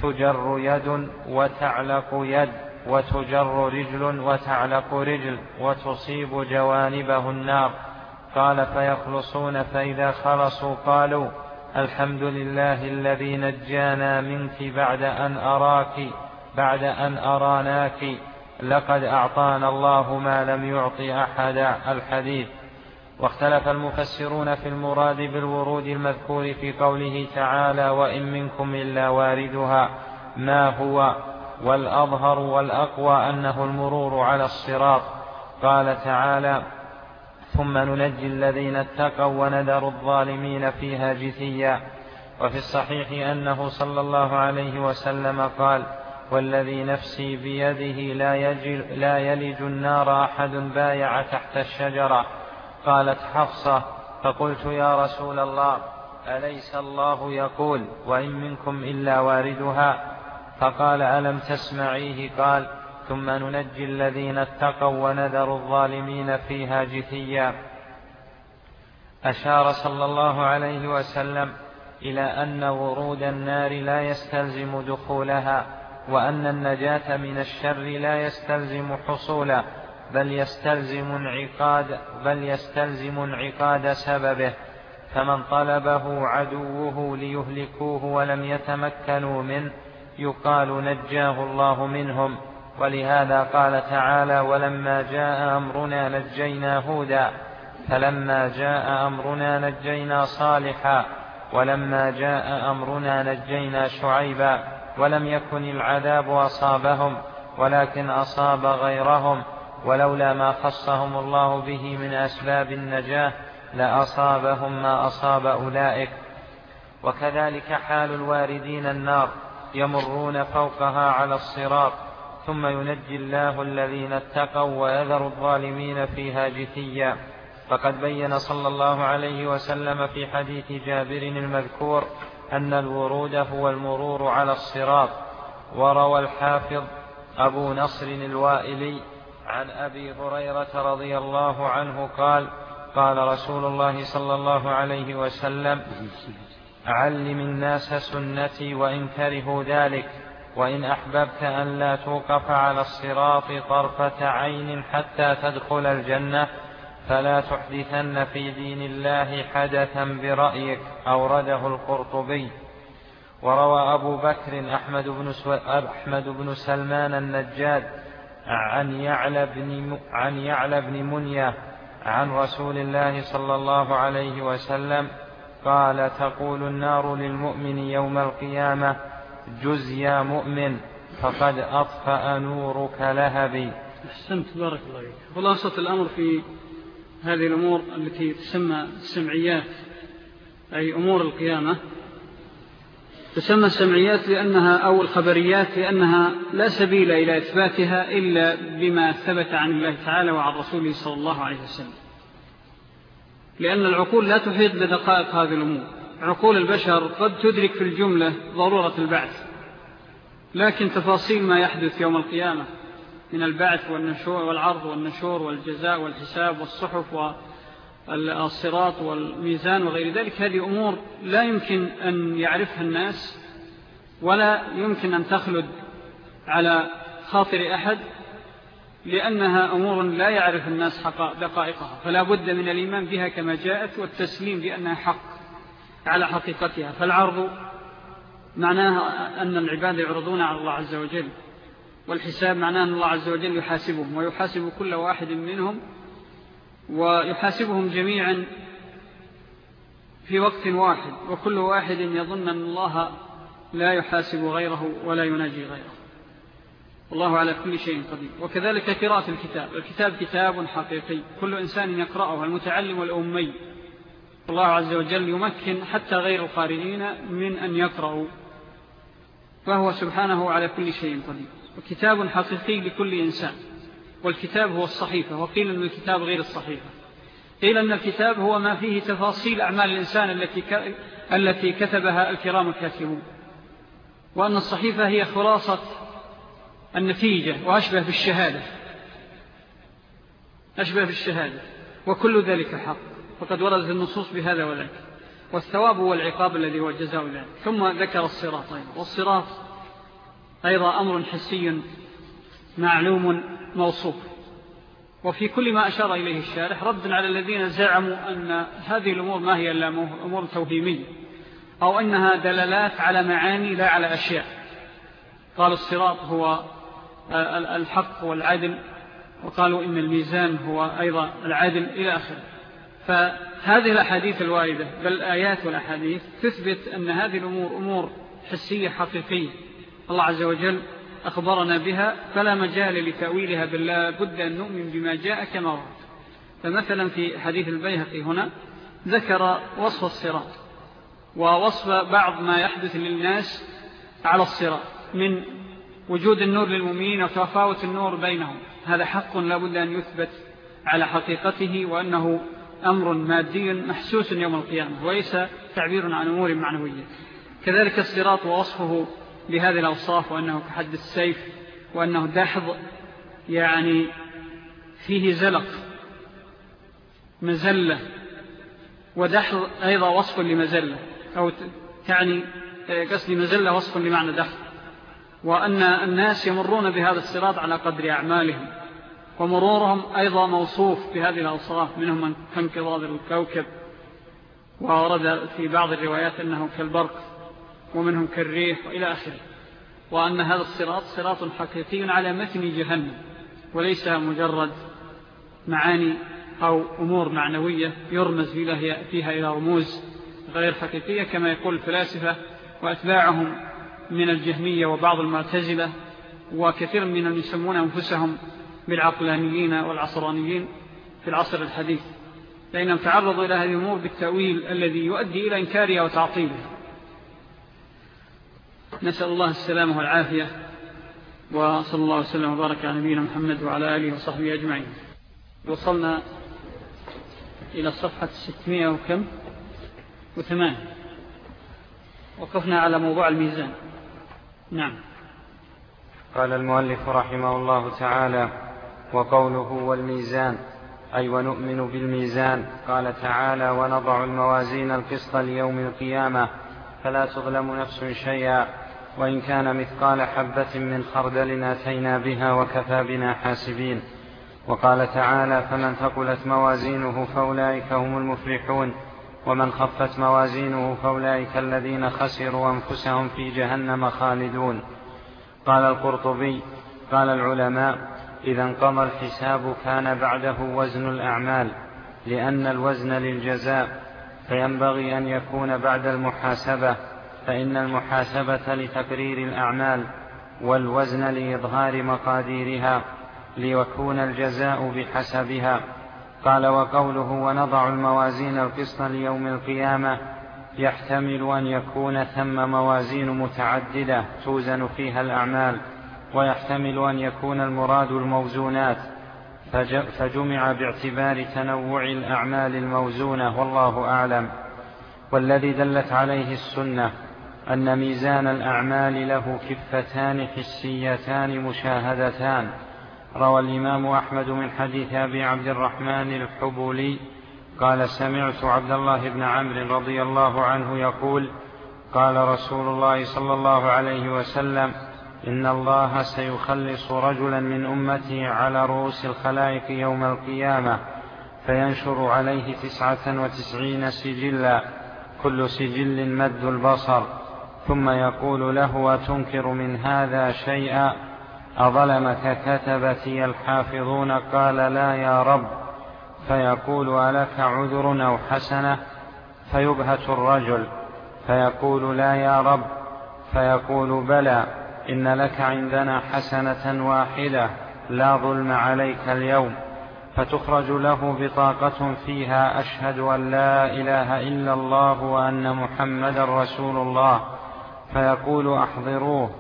تجر يد وتعلق يد وتجر رجل وتعلق رجل وتصيب جوانبه النار. قال فيخلصون فإذا خلصوا قالوا الحمد لله الذي نجانا منك بعد أن أراك بعد أن أراناك. لقد أعطانا الله ما لم يعط أحدا الحديث. واختلف المفسرون في المراد بالورود المذكور في قوله تعالى وإن منكم إلا واردها ما هو والأظهر والأقوى أنه المرور على الصراط قال تعالى ثم ننجي الذين اتقوا ونذر الظالمين فيها جثيا وفي الصحيح أنه صلى الله عليه وسلم قال والذي نفسي بيده لا, يجل لا يلج النار أحد بايع تحت الشجرة. قالت حفصة فقلت يا رسول الله أليس الله يقول وإن منكم إلا واردها؟ فقال ألم تسمعيه؟ قال ثم ننجي الذين اتقوا ونذر الظالمين فيها جثيا. أشار صلى الله عليه وسلم إلى أن ورود النار لا يستلزم دخولها. وأن النجاة من الشر لا يستلزم حصولا بل يستلزم انعقاد بل يستلزم انعقاد سببه. فمن طلبه عدوه ليهلكوه ولم يتمكنوا منه يقال نجاه الله منهم. ولهذا قال تعالى ولما جاء أمرنا نجينا هودا فلما جاء أمرنا نجينا صالحا ولما جاء أمرنا نجينا شعيبا ولم يكن العذاب أصابهم ولكن أصاب غيرهم ولولا ما خصهم الله به من أسباب النجاة لأصابهم ما أصاب أولئك. وكذلك حال الواردين النار يمرون فوقها على الصراط ثم ينجي الله الذين اتقوا ويذر الظالمين فيها جثيا. فقد بين صلى الله عليه وسلم في حديث جابر المذكور أن الورود هو المرور على الصراط وروى الحافظ أبو نصر الوائلي عن أبي هريرة رضي الله عنه قال قال رسول الله صلى الله عليه وسلم علم الناس سنتي وإن كرهوا ذلك وإن أحببت أن لا توقف على الصراط طرفة عين حتى تدخل الجنة. فلا تحدثن في دين الله حدثا برأيك أورده القرطبي. وروى أبو بكر أحمد بن, أحمد بن سلمان النجاد عن يعلى بن, عن يعلى بن منية عن رسول الله صلى الله عليه وسلم قال تقول النار للمؤمن يوم القيامة جز يا مؤمن فقد أطفأ نورك لهبي. أحسنت بارك الله فيك. خلاصة الأمر في هذه الأمور التي تسمى السمعيات أي أمور القيامة. تسمى السمعيات لأنها أو الخبريات لأنها لا سبيل إلى إثباتها إلا بما ثبت عن الله تعالى وعن رسوله صلى الله عليه وسلم. لأن العقول لا تحيط بدقائق هذه الأمور. عقول البشر قد تدرك في الجملة ضرورة البعث لكن تفاصيل ما يحدث يوم القيامة من البعث والنشور والعرض والنشور والجزاء والحساب والصحف والصراط والميزان وغير ذلك هذه أمور لا يمكن أن يعرفها الناس ولا يمكن أن تخلد على خاطر أحد لأنها أمور لا يعرف الناس دقائقها فلا بد من الإيمان بها كما جاءت والتسليم بأنها حق على حقيقتها. فالعرض معناها أن العباد يعرضون على الله عز وجل. والحساب معناه أن الله عز وجل يحاسبهم ويحاسب كل واحد منهم ويحاسبهم جميعا في وقت واحد وكل واحد يظن أن الله لا يحاسب غيره ولا يناجي غيره. والله على كل شيء قدير. وكذلك قراءة الكتاب. الكتاب كتاب حقيقي. كل إنسان يقرأه المتعلم والأمي. الله عز وجل يمكن حتى غير القارئين من أن يقرأوا. فهو سبحانه على كل شيء قدير. وكتاب حقيقي لكل إنسان والكتاب هو الصحيفة وقيل أن الكتاب غير الصحيفة. قيل أن الكتاب هو ما فيه تفاصيل أعمال الإنسان التي. التي كتبها الكرام الكاتبون. وأن الصحيفة هي خلاصة النتيجة وأشبه بالشهادة. أشبه بالشهادة. وكل ذلك حق. فقد وردت النصوص بهذا وذلك والثواب هو العقاب الذي هو الجزاء ذلك. ثم ذكر الصراط أيضا. والصراط أيضا أمر حسي معلوم موصوف. وفي كل ما أشار إليه الشارح رد على الذين زعموا أن هذه الأمور ما هي إلا أمور توهيمية أو أنها دلالات على معاني لا على أشياء. قال الصراط هو الحق والعدل وقالوا إن الميزان هو أيضا العدل إلى آخره. فهذه الأحاديث الواردة بل الآيات والأحاديث تثبت أن هذه الأمور أمور حسية حقيقية. الله عز وجل أخبرنا بها فلا مجال لتأويلها بل لا بد أن نؤمن بما جاء كما ورد. فمثلا في حديث البيهقي هنا ذكر وصف الصراط ووصف بعض ما يحدث للناس على الصراط من وجود النور للمؤمنين وتفاوت النور بينهم. هذا حق لا بد أن يثبت على حقيقته وأنه أمر مادي محسوس يوم القيامة وليس تعبير عن أمور معنوية. كذلك الصراط ووصفه بهذه الأوصاف وأنه كحد السيف وأنه داحظ يعني فيه زلق مزلة ودحض أيضا وصف لمزلة أو تعني قصدي مزلة وصف لمعنى دحض. وأن الناس يمرون بهذا الصراط على قدر أعمالهم ومرورهم أيضا موصوف بهذه الأوصاف منهم من كانقضاض الكوكب وورد في بعض الروايات أنه كالبرق. ومنهم كالريح وإلى آخره. وأن هذا الصراط صراط حقيقي على متن جهنم وليس مجرد معاني أو أمور معنوية يرمز فيها إلى رموز غير حقيقية كما يقول الفلاسفة وأتباعهم من الجهمية وبعض المعتزلة وكثير من يسمون أنفسهم بالعقلانيين والعصرانيين في العصر الحديث. لأنهم تعرضوا إلى هذه الأمور بالتأويل الذي يؤدي إلى إنكارها وتعطيلها. نسأل الله السلامة والعافية وصلى الله وسلم وبارك على نبينا محمد وعلى آله وصحبه أجمعين. وصلنا إلى الصفحة 600 وكم؟ وثمان وقفنا على موضوع الميزان. نعم. قال المؤلف رحمه الله تعالى وقوله والميزان أي ونؤمن بالميزان قال تعالى ونضع الموازين القسط ليوم القيامة فلا تظلم نفس شيئا. وإن كان مثقال حبة من خردل أتينا بها وكفى بنا حاسبين. وقال تعالى فمن ثقلت موازينه فأولئك هم المفلحون. ومن خفت موازينه فأولئك الذين خسروا أنفسهم في جهنم خالدون. قال القرطبي قال العلماء إذا انقضى الحساب كان بعده وزن الأعمال. لأن الوزن للجزاء فينبغي أن يكون بعد المحاسبة فإن المحاسبة لتقرير الأعمال والوزن لإظهار مقاديرها ليكون الجزاء بحسبها. قال وقوله ونضع الموازين القسط ليوم القيامة. يحتمل أن يكون ثم موازين متعددة توزن فيها الأعمال ويحتمل أن يكون المراد الموزونات. فجمع باعتبار تنوع الأعمال الموزونة والله أعلم. والذي دلت عليه السنة أن ميزان الأعمال له كفتان حسيتان مشاهدتان. روى الإمام أحمد من حديث أبي عبد الرحمن الحبولي قال سمعت عبد الله بن عمرو رضي الله عنه يقول قال رسول الله صلى الله عليه وسلم إن الله سيخلص رجلا من أمتي على رؤوس الخلائق يوم القيامة فينشر عليه تسعة وتسعين سجلا كل سجل مد البصر. ثم يقول له أتنكر من هذا شيئا؟ أظلمك كتبتي الحافظون قال لا يا رب. فيقول ألك عذر أو حسنة؟ فيبهت الرجل. فيقول لا يا رب. فيقول بلى. إن لك عندنا حسنة واحدة. لا ظلم عليك اليوم. فتخرج له بطاقة فيها أشهد أن لا إله إلا الله وأن محمدا رسول الله. فيقول أحضروه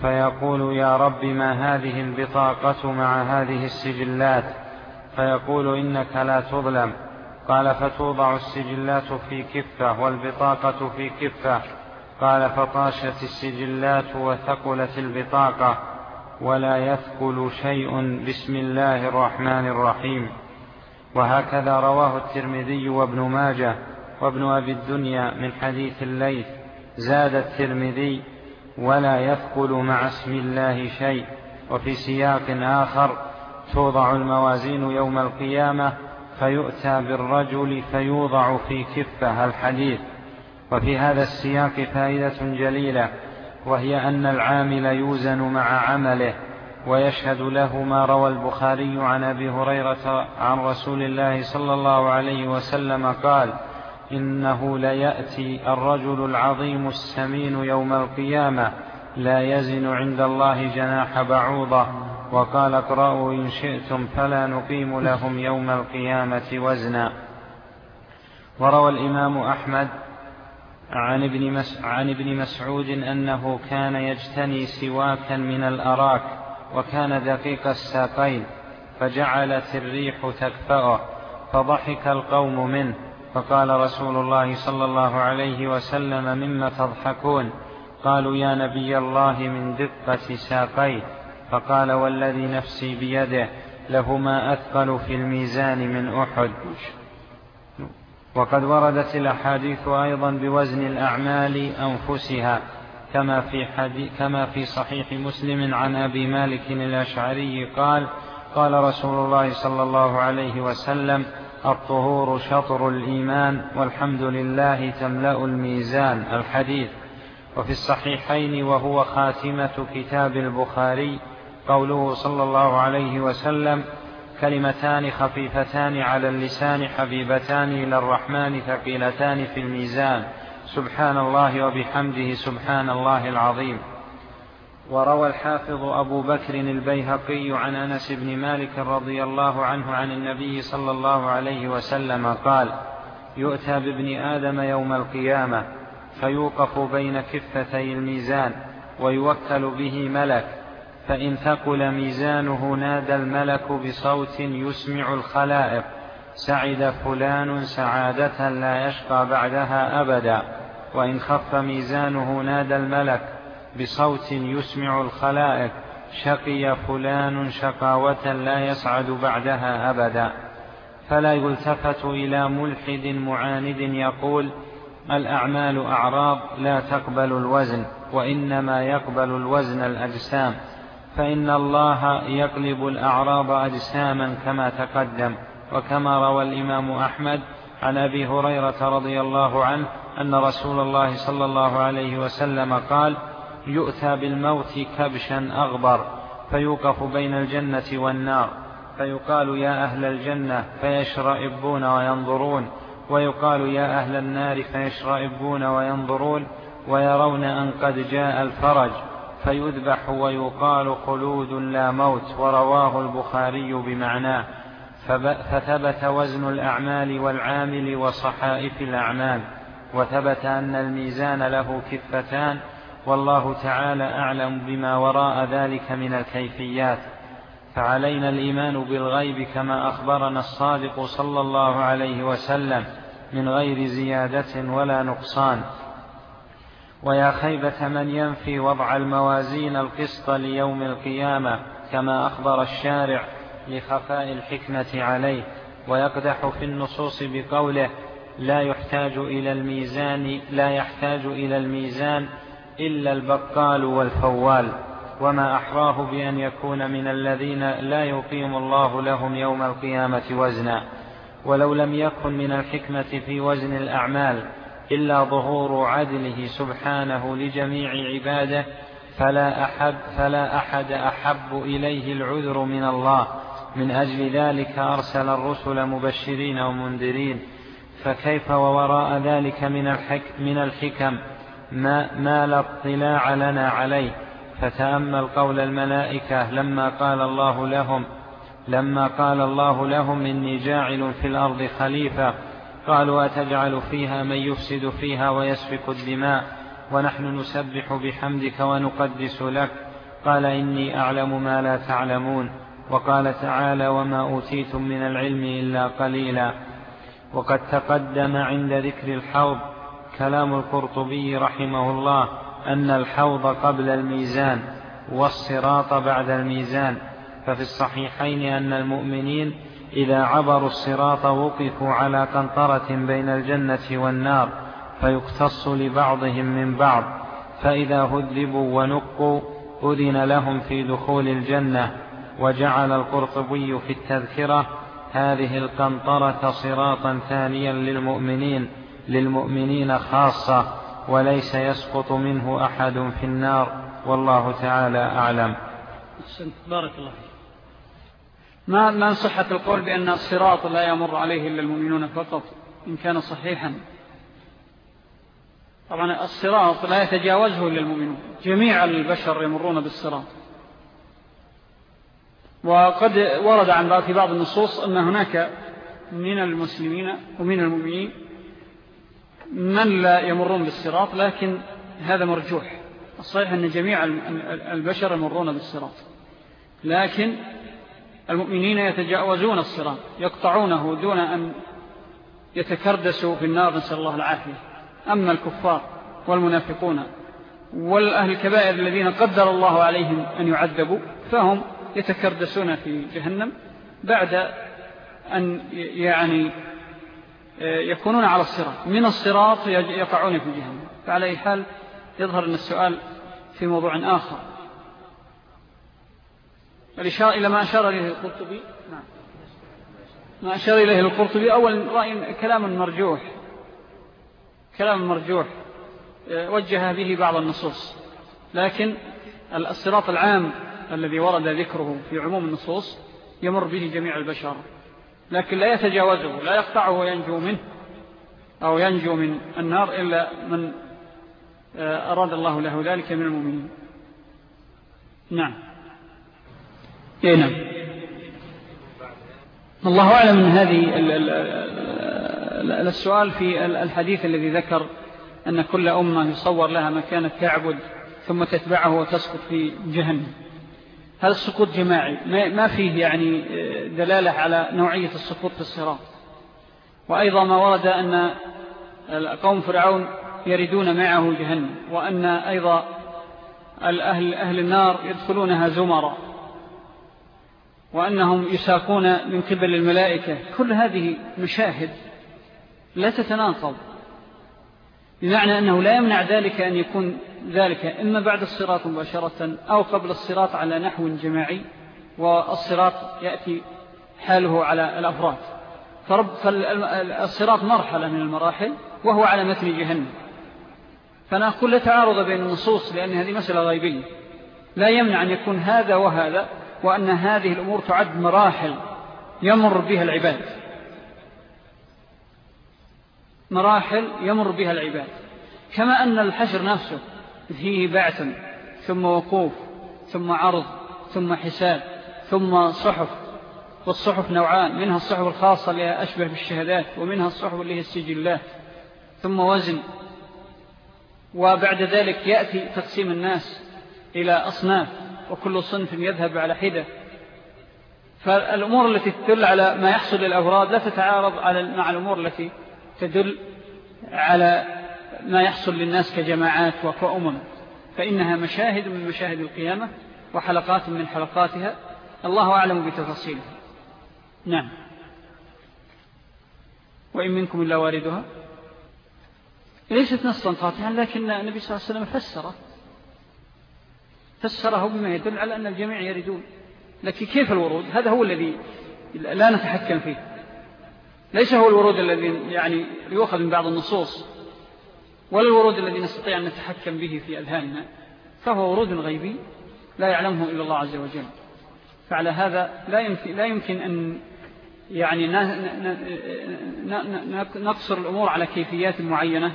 فيقول يا رب ما هذه البطاقة مع هذه السجلات؟ فيقول إنك لا تظلم. قال فتوضع السجلات في كفة والبطاقة في كفة. قال فطاشت السجلات وثقلت البطاقة. ولا يثقل شيء بسم الله الرحمن الرحيم. وهكذا رواه الترمذي وابن ماجه وابن أبي الدنيا من حديث الليث. زاد الترمذي ولا يثقل مع اسم الله شيء وفي سياق آخر توضع الموازين يوم القيامة فيؤتى بالرجل فيوضع في كفة الحديث. وفي هذا السياق فائدة جليلة وهي أن العامل يوزن مع عمله ويشهد له ما روى البخاري عن أبي هريرة عن رسول الله صلى الله عليه وسلم قال إنه ليأتي الرجل العظيم السمين يوم القيامة لا يزن عند الله جناح بعوضة. وقال اقرأوا إن شئتم فلا نقيم لهم يوم القيامة وزنا. وروى الإمام أحمد عن ابن, مس عن ابن مسعود أنه كان يجتني سواكا من الأراك وكان دقيق الساقين فجعلت الريح تكفأه فضحك القوم منه. فقال رسول الله صلى الله عليه وسلم مما تضحكون؟ قالوا يا نبي الله من دقة ساقيه فقال والذي نفسي بيده لهما أثقل في الميزان من أحد. وقد وردت الأحاديث أيضا بوزن الأعمال أنفسها كما في, كما في صحيح مسلم عن أبي مالك الأشعري قال قال رسول الله صلى الله عليه وسلم الطهور شطر الإيمان والحمد لله تملأ الميزان الحديث. وفي الصحيحين وهو خاتمة كتاب البخاري قوله صلى الله عليه وسلم كلمتان خفيفتان على اللسان حبيبتان إلى الرحمن ثقيلتان في الميزان. سبحان الله وبحمده سبحان الله العظيم. وروى الحافظ أبو بكر البيهقي عن أنس بن مالك رضي الله عنه عن النبي صلى الله عليه وسلم قال يؤتى بابن آدم يوم القيامة فيوقف بين كفتي الميزان ويوكل به ملك فإن ثقل ميزانه نادى الملك بصوت يسمع الخلائق سعد فلان سعادة لا يشقى بعدها أبدا وإن خف ميزانه نادى الملك بصوت يسمع الخلائق شقي فلان شقاوة لا يصعد بعدها أبدا. فلا يلتفت إلى ملحد معاند يقول الأعمال أعراض لا تقبل الوزن وإنما يقبل الوزن الأجسام. فإن الله يقلب الأعراض أجساما كما تقدم. وكما روى الإمام أحمد عن أبي هريرة رضي الله عنه أن رسول الله صلى الله عليه وسلم قال يؤتى بالموت كبشا أغبر فيوقف بين الجنة والنار فيقال يا أهل الجنة فيشرئبون وينظرون ويقال يا أهل النار فيشرئبون وينظرون ويرون أن قد جاء الفرج فيذبح ويقال خلود لا موت ورواه البخاري بمعناه فثبت وزن الأعمال والعامل وصحائف الأعمال وثبت أن الميزان له كفتان والله تعالى أعلم بما وراء ذلك من الكيفيات. فعلينا الإيمان بالغيب كما أخبرنا الصادق صلى الله عليه وسلم من غير زيادة ولا نقصان. ويا خيبة من ينفي وضع الموازين القسط ليوم القيامة كما أخبر الشارع لخفاء الحكمة عليه. ويقدح في النصوص بقوله لا يحتاج إلى الميزان لا يحتاج إلى الميزان إلا البقال والفوال وما أحراه بأن يكون من الذين لا يقيم الله لهم يوم القيامة وزنا. ولو لم يكن من الحكمة في وزن الأعمال إلا ظهور عدله سبحانه لجميع عباده فلا أحد, فلا أحد أحب إليه العذر من الله. من أجل ذلك أرسل الرسل مبشرين ومنذرين. فكيف ووراء ذلك من, الحك من الحكم؟ ما, ما لا اطلاع لنا عليه. فتأمل قول الملائكة لما قال الله لهم لما قال الله لهم إني جاعل في الأرض خليفة. قالوا أتجعل فيها من يفسد فيها ويسفك الدماء؟ ونحن نسبح بحمدك ونقدس لك. قال إني أعلم ما لا تعلمون. وقال تعالى وما أوتيتم من العلم إلا قليلا. وقد تقدم عند ذكر الحوض كلام القرطبي رحمه الله أن الحوض قبل الميزان والصراط بعد الميزان ففي الصحيحين أن المؤمنين إذا عبروا الصراط وقفوا على قنطرة بين الجنة والنار فيقتص لبعضهم من بعض فإذا هذبوا ونقوا أذن لهم في دخول الجنة وجعل القرطبي في التذكرة هذه القنطرة صراطا ثانيا للمؤمنين للمؤمنين خاصة وليس يسقط منه أحد في النار والله تعالى أعلم. بارك الله ما ما صحة القول بأن الصراط لا يمر عليه إلا المؤمنون فقط؟ إن كان صحيحا. طبعا الصراط لا يتجاوزه إلا المؤمنون. جميع البشر يمرون بالصراط. وقد ورد عن في بعض النصوص أن هناك من المسلمين ومن المؤمنين من لا يمرون بالصراط لكن هذا مرجوح. الصحيح أن جميع البشر يمرون بالصراط. لكن المؤمنين يتجاوزون الصراط يقطعونه دون أن يتكردسوا في النار نسأل الله العافية. أما الكفار والمنافقون والأهل الكبائر الذين قدر الله عليهم أن يعذبوا فهم يتكردسون في جهنم بعد أن يعني يكونون على الصراط. من الصراط يقعون في جهنم. فعلى أي حال يظهر أن السؤال في موضوع آخر. الإشارة إلى ما أشار إليه القرطبي؟ نعم. ما أشار إليه القرطبي أول رأي كلام مرجوح. كلام مرجوح. وجه به بعض النصوص. لكن الصراط العام الذي ورد ذكره في عموم النصوص يمر به جميع البشر. لكن لا يتجاوزه لا يقطعه وينجو منه أو ينجو من النار إلا من آه، أراد الله له ذلك من المؤمنين. نعم. اي نعم. الله أعلم من هذه السؤال في الحديث الذي ذكر أن كل أمة يصور لها مكانة تعبد ثم تتبعه وتسقط في جهنم. هذا السقوط جماعي. ما فيه يعني آه، دلالة على نوعية السقوط في الصراط. وأيضا ما ورد أن قوم فرعون يردون معه جهنم وأن أيضا الأهل أهل النار يدخلونها زمرا وأنهم يساقون من قبل الملائكة. كل هذه مشاهد لا تتناقض بمعنى أنه لا يمنع ذلك أن يكون ذلك إما بعد الصراط مباشرة أو قبل الصراط على نحو جماعي والصراط يأتي حاله على الأفراد. فرب فالصراط مرحلة من المراحل وهو على متن جهنم. فنقول لا تعارض بين النصوص لأن هذه مسألة غيبية. لا يمنع أن يكون هذا وهذا وأن هذه الأمور تعد مراحل يمر بها العباد. مراحل يمر بها العباد. كما أن الحشر نفسه فيه بعث ثم وقوف ثم عرض ثم حساب ثم صحف. والصحف نوعان منها الصحف الخاصة اللي أشبه بالشهادات ومنها الصحف اللي هي السجلات ثم وزن. وبعد ذلك يأتي تقسيم الناس إلى أصناف وكل صنف يذهب على حدة. فالأمور التي تدل على ما يحصل للأفراد لا تتعارض مع الأمور التي تدل على ما يحصل للناس كجماعات وكأمم فإنها مشاهد من مشاهد القيامة وحلقات من حلقاتها. الله أعلم بتفاصيلها. نعم. وإن منكم إلا واردها. ليست نصا قاطعا لكن النبي صلى الله عليه وسلم فسره. فسره بما يدل على أن الجميع يردون. لكن كيف الورود؟ هذا هو الذي لا نتحكم فيه. ليس هو الورود الذي يعني يؤخذ من بعض النصوص. ولا الورود الذي نستطيع أن نتحكم به في أذهاننا فهو ورود غيبي لا يعلمه إلا الله عز وجل. فعلى هذا لا يمكن, لا يمكن أن يعني نقصر الأمور على كيفيات معينة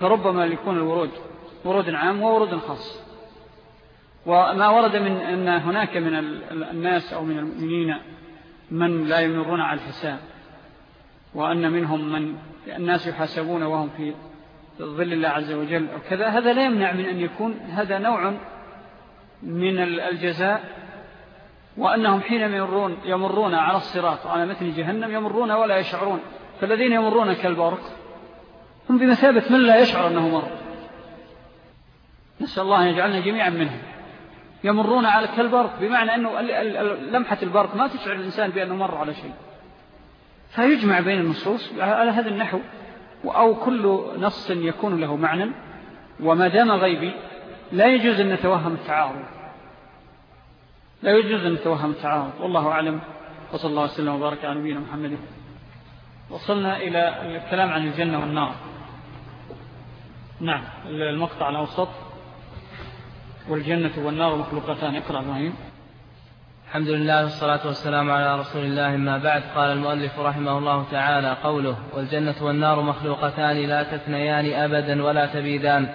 فربما يكون الورود ورود عام وورود خاص. وما ورد من أن هناك من الناس أو من المؤمنين من لا يمرون على الحساب وأن منهم من الناس يحاسبون وهم في ظل الله عز وجل أو كذا هذا لا يمنع من أن يكون هذا نوع من الجزاء وأنهم حين يمرون, يمرون على الصراط على مثل جهنم يمرون ولا يشعرون. فالذين يمرون كالبرق هم بمثابة من لا يشعر أنه مر. نسأل الله أن يجعلنا جميعا منهم. يمرون على كالبرق بمعنى أنه لمحة البرق ما تشعر الإنسان بأنه مر على شيء. فيجمع بين النصوص على هذا النحو. أو كل نص يكون له معنى وما دام غيبي لا يجوز أن نتوهم التعارض. لا يجوز أن نتوهم التعارض. والله أعلم. وصلى الله وسلم وبارك على نبينا محمد. وصلنا إلى الكلام عن الجنة والنار. نعم المقطع الأوسط. والجنة والنار مخلوقتان. اقرأ إبراهيم. الحمد لله والصلاة والسلام على رسول الله ما بعد. قال المؤلف رحمه الله تعالى قوله والجنة والنار مخلوقتان لا تثنيان أبدا ولا تبيدان.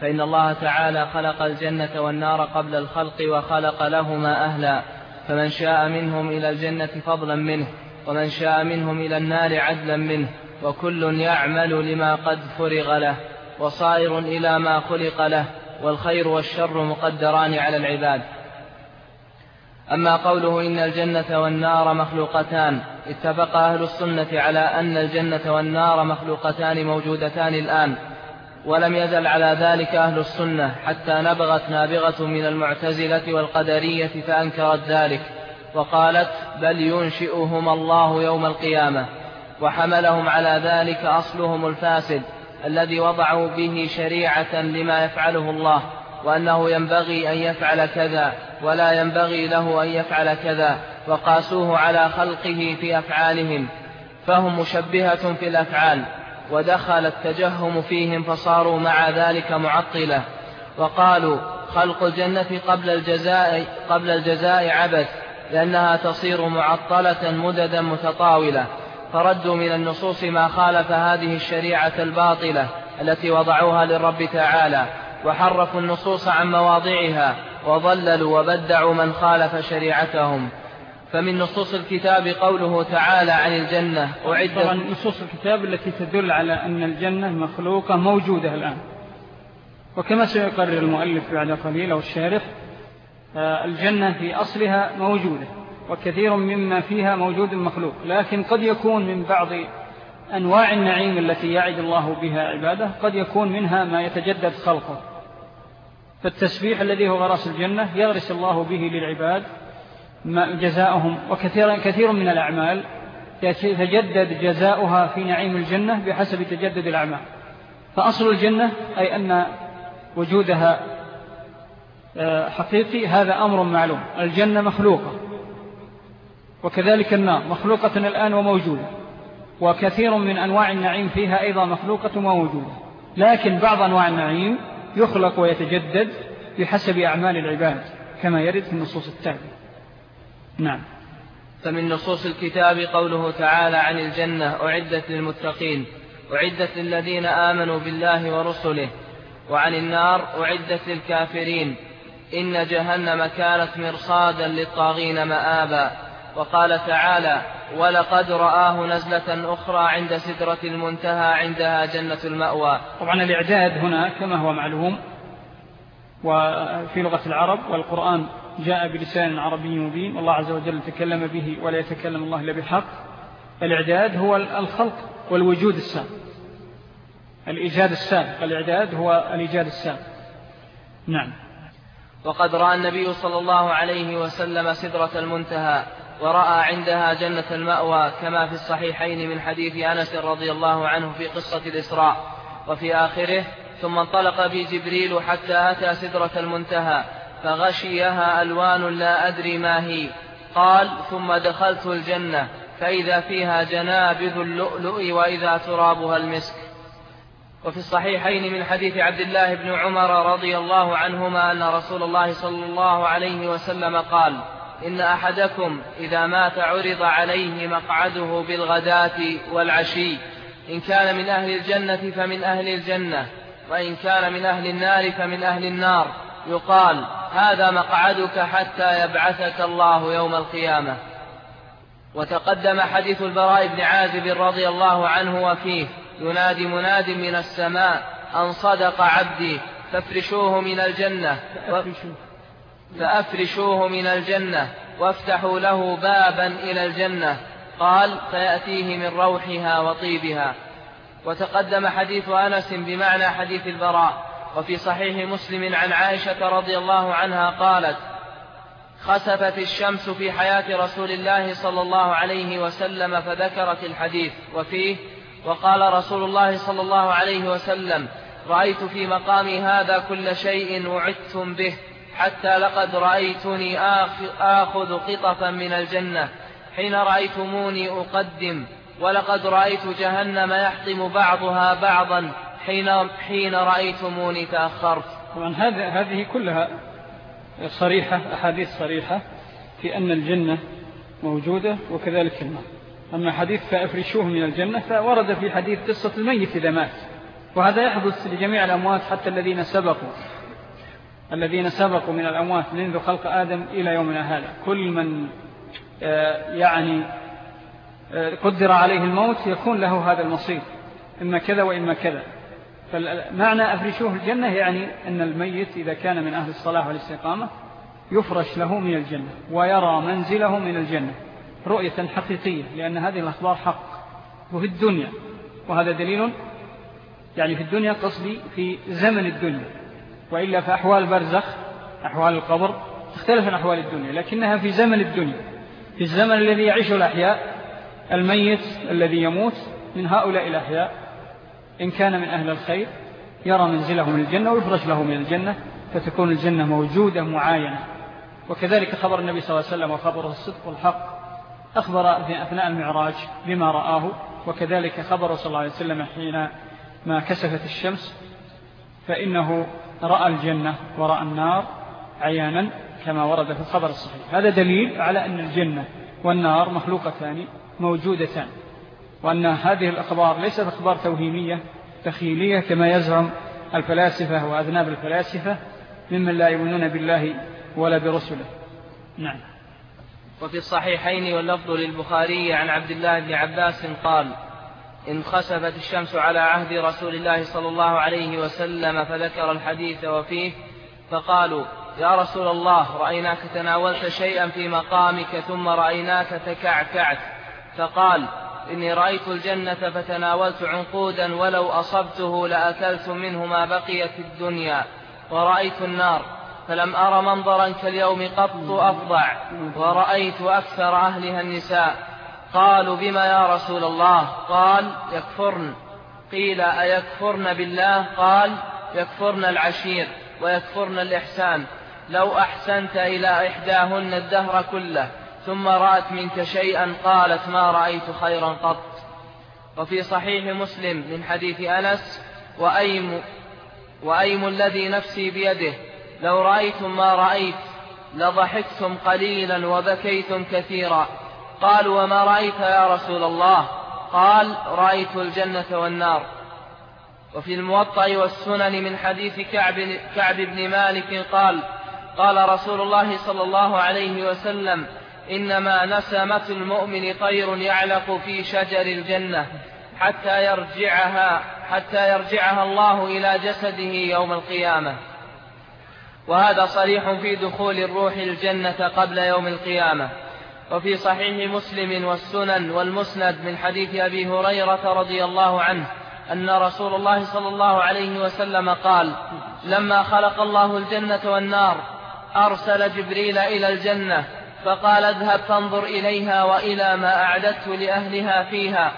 فإن الله تعالى خلق الجنة والنار قبل الخلق وخلق لهما أهلا. فمن شاء منهم إلى الجنة فضلا منه ومن شاء منهم إلى النار عدلا منه. وكل يعمل لما قد فرغ له وصائر إلى ما خلق له والخير والشر مقدران على العباد. أما قوله إن الجنة والنار مخلوقتان اتفق أهل السنة على أن الجنة والنار مخلوقتان موجودتان الآن ولم يزل على ذلك أهل السنة حتى نبغت نابغة من المعتزلة والقدرية فأنكرت ذلك وقالت بل ينشئهما الله يوم القيامة وحملهم على ذلك أصلهم الفاسد الذي وضعوا به شريعة لما يفعله الله. وأنه ينبغي أن يفعل كذا ولا ينبغي له أن يفعل كذا وقاسوه على خلقه في أفعالهم فهم مشبهة في الأفعال ودخل التجهم فيهم فصاروا مع ذلك معطلة وقالوا خلق الجنة قبل الجزاء قبل الجزاء عبث لأنها تصير معطلة مددا متطاولة فردوا من النصوص ما خالف هذه الشريعة الباطلة التي وضعوها للرب تعالى. وحرفوا النصوص عن مواضعها وضللوا وبدعوا من خالف شريعتهم. فمن نصوص الكتاب قوله تعالى عن الجنة أعدت طبعا نصوص الكتاب التي تدل على أن الجنة مخلوقة موجودة الآن. وكما سيقرر المؤلف بعد قليل أو الشارح آه، الجنة في أصلها موجودة وكثير مما فيها موجود مخلوق لكن قد يكون من بعض أنواع النعيم التي يعد الله بها عباده قد يكون منها ما يتجدد خلقه. فالتسبيح الذي هو غرس الجنة يغرس الله به للعباد جزاؤهم وكثير كثير من الأعمال يتجدد جزاؤها في نعيم الجنة بحسب تجدد الأعمال. فأصل الجنة أي أن وجودها آه، حقيقي هذا أمر معلوم. الجنة مخلوقة وكذلك النار مخلوقة الآن وموجودة وكثير من أنواع النعيم فيها أيضا مخلوقة وموجودة. لكن بعض أنواع النعيم يخلق ويتجدد بحسب أعمال العباد كما يرد في النصوص التالية. نعم. فمن نصوص الكتاب قوله تعالى عن الجنة أعدت للمتقين أعدت للذين آمنوا بالله ورسله وعن النار أعدت للكافرين إن جهنم كانت مرصادا للطاغين مآبا. وقال تعالى ولقد رآه نزلة أخرى عند سدرة المنتهى عندها جنة المأوى. طبعا الإعداد هنا كما هو معلوم وفي لغة العرب والقرآن جاء بلسان عربي مبين والله عز وجل تكلم به ولا يتكلم الله إلا بحق الإعداد هو الخلق والوجود السابق. الإيجاد السابق. الإعداد هو الإيجاد السابق. نعم. وقد رأى النبي صلى الله عليه وسلم سدرة المنتهى. ورأى عندها جنة المأوى كما في الصحيحين من حديث أنس رضي الله عنه في قصة الإسراء وفي آخره ثم انطلق بي جبريل حتى أتى سدرة المنتهى فغشيها ألوان لا أدري ما هي. قال ثم دخلت الجنة فإذا فيها جنابذ اللؤلؤ وإذا ترابها المسك. وفي الصحيحين من حديث عبد الله بن عمر رضي الله عنهما أن رسول الله صلى الله عليه وسلم قال إن أحدكم إذا مات عرض عليه مقعده بالغداة والعشي إن كان من أهل الجنة فمن أهل الجنة وإن كان من أهل النار فمن أهل النار. يقال هذا مقعدك حتى يبعثك الله يوم القيامة. وتقدم حديث البراء بن عازب رضي الله عنه وفيه ينادي مناد من السماء أن صدق عبدي فافرشوه من الجنة. فأفرشوه من الجنة وافتحوا له بابا إلى الجنة. قال فيأتيه من روحها وطيبها. وتقدم حديث أنس بمعنى حديث البراء. وفي صحيح مسلم عن عائشة رضي الله عنها قالت خسفت الشمس في حياة رسول الله صلى الله عليه وسلم فذكرت الحديث. وفيه وقال رسول الله صلى الله عليه وسلم رأيت في مقامي هذا كل شيء وعدتم به. حتى لقد رأيتني آخذ قطفا من الجنة. حين رأيتموني أقدم ولقد رأيت جهنم يحطم بعضها بعضا. حين, حين رأيتموني تأخرت. طبعا هذه كلها صريحة أحاديث صريحة في أن الجنة موجودة وكذلك النار أما حديث فأفرشوه من الجنة فورد في حديث قصة الميت إذا مات. وهذا يحدث لجميع الأموات حتى الذين سبقوا. الذين سبقوا من الأموات منذ خلق آدم إلى يومنا هذا. كل من آه، يعني آه، قدر عليه الموت يكون له هذا المصير. إما كذا وإما كذا. فمعنى أفرشوه الجنة يعني أن الميت إذا كان من أهل الصلاة والاستقامة يفرش له من الجنة ويرى منزله من الجنة. رؤية حقيقية لأن هذه الأخبار حق وفي الدنيا. وهذا دليل يعني في الدنيا قصدي في زمن الدنيا. وإلا في أحوال البرزخ أحوال القبر تختلف عن أحوال الدنيا لكنها في زمن الدنيا في الزمن الذي يعيش الأحياء الميت الذي يموت من هؤلاء الأحياء إن كان من أهل الخير يرى منزله من الجنة ويفرش له من الجنة فتكون الجنة موجودة معاينة. وكذلك خبر النبي صلى الله عليه وسلم وخبره الصدق والحق أخبر في أثناء المعراج بما رآه وكذلك خبر صلى الله عليه وسلم حين ما كسفت الشمس فإنه رأى الجنة ورأى النار عيانا كما ورد في الخبر الصحيح. هذا دليل على أن الجنة والنار مخلوقتان موجودتان وأن هذه الأخبار ليست أخبار توهيمية تخيلية كما يزعم الفلاسفة وأذناب الفلاسفة ممن لا يؤمنون بالله ولا برسله. نعم. وفي الصحيحين واللفظ للبخاري عن عبد الله بن عباس قال إن خسفت الشمس على عهد رسول الله صلى الله عليه وسلم فذكر الحديث وفيه فقالوا يا رسول الله رأيناك تناولت شيئا في مقامك ثم رأيناك تكعكعت. فقال إني رأيت الجنة فتناولت عنقودا ولو أصبته لأكلت منه ما بقي في الدنيا ورأيت النار فلم أر منظرا كاليوم قط أفضع ورأيت أكثر أهلها النساء. قالوا بما يا رسول الله؟ قال يكفرن. قيل أيكفرن بالله؟ قال يكفرن العشير ويكفرن الإحسان. لو أحسنت إلى إحداهن الدهر كله ثم رأت منك شيئا قالت ما رأيت خيرا قط. وفي صحيح مسلم من حديث أنس وأيم, وأيم الذي نفسي بيده لو رأيتم ما رأيت لضحكتم قليلا وبكيتم كثيرا. قالوا وما رأيت يا رسول الله؟ قال رأيت الجنة والنار. وفي الموطأ والسنن من حديث كعب, كعب بن مالك قال قال رسول الله صلى الله عليه وسلم إنما نسمة المؤمن طير يعلق في شجر الجنة حتى يرجعها حتى يرجعها الله إلى جسده يوم القيامة. وهذا صريح في دخول الروح الجنة قبل يوم القيامة. وفي صحيح مسلم والسنن والمسند من حديث أبي هريرة رضي الله عنه أن رسول الله صلى الله عليه وسلم قال لما خلق الله الجنة والنار أرسل جبريل إلى الجنة فقال اذهب فانظر إليها وإلى ما أعددت لأهلها فيها.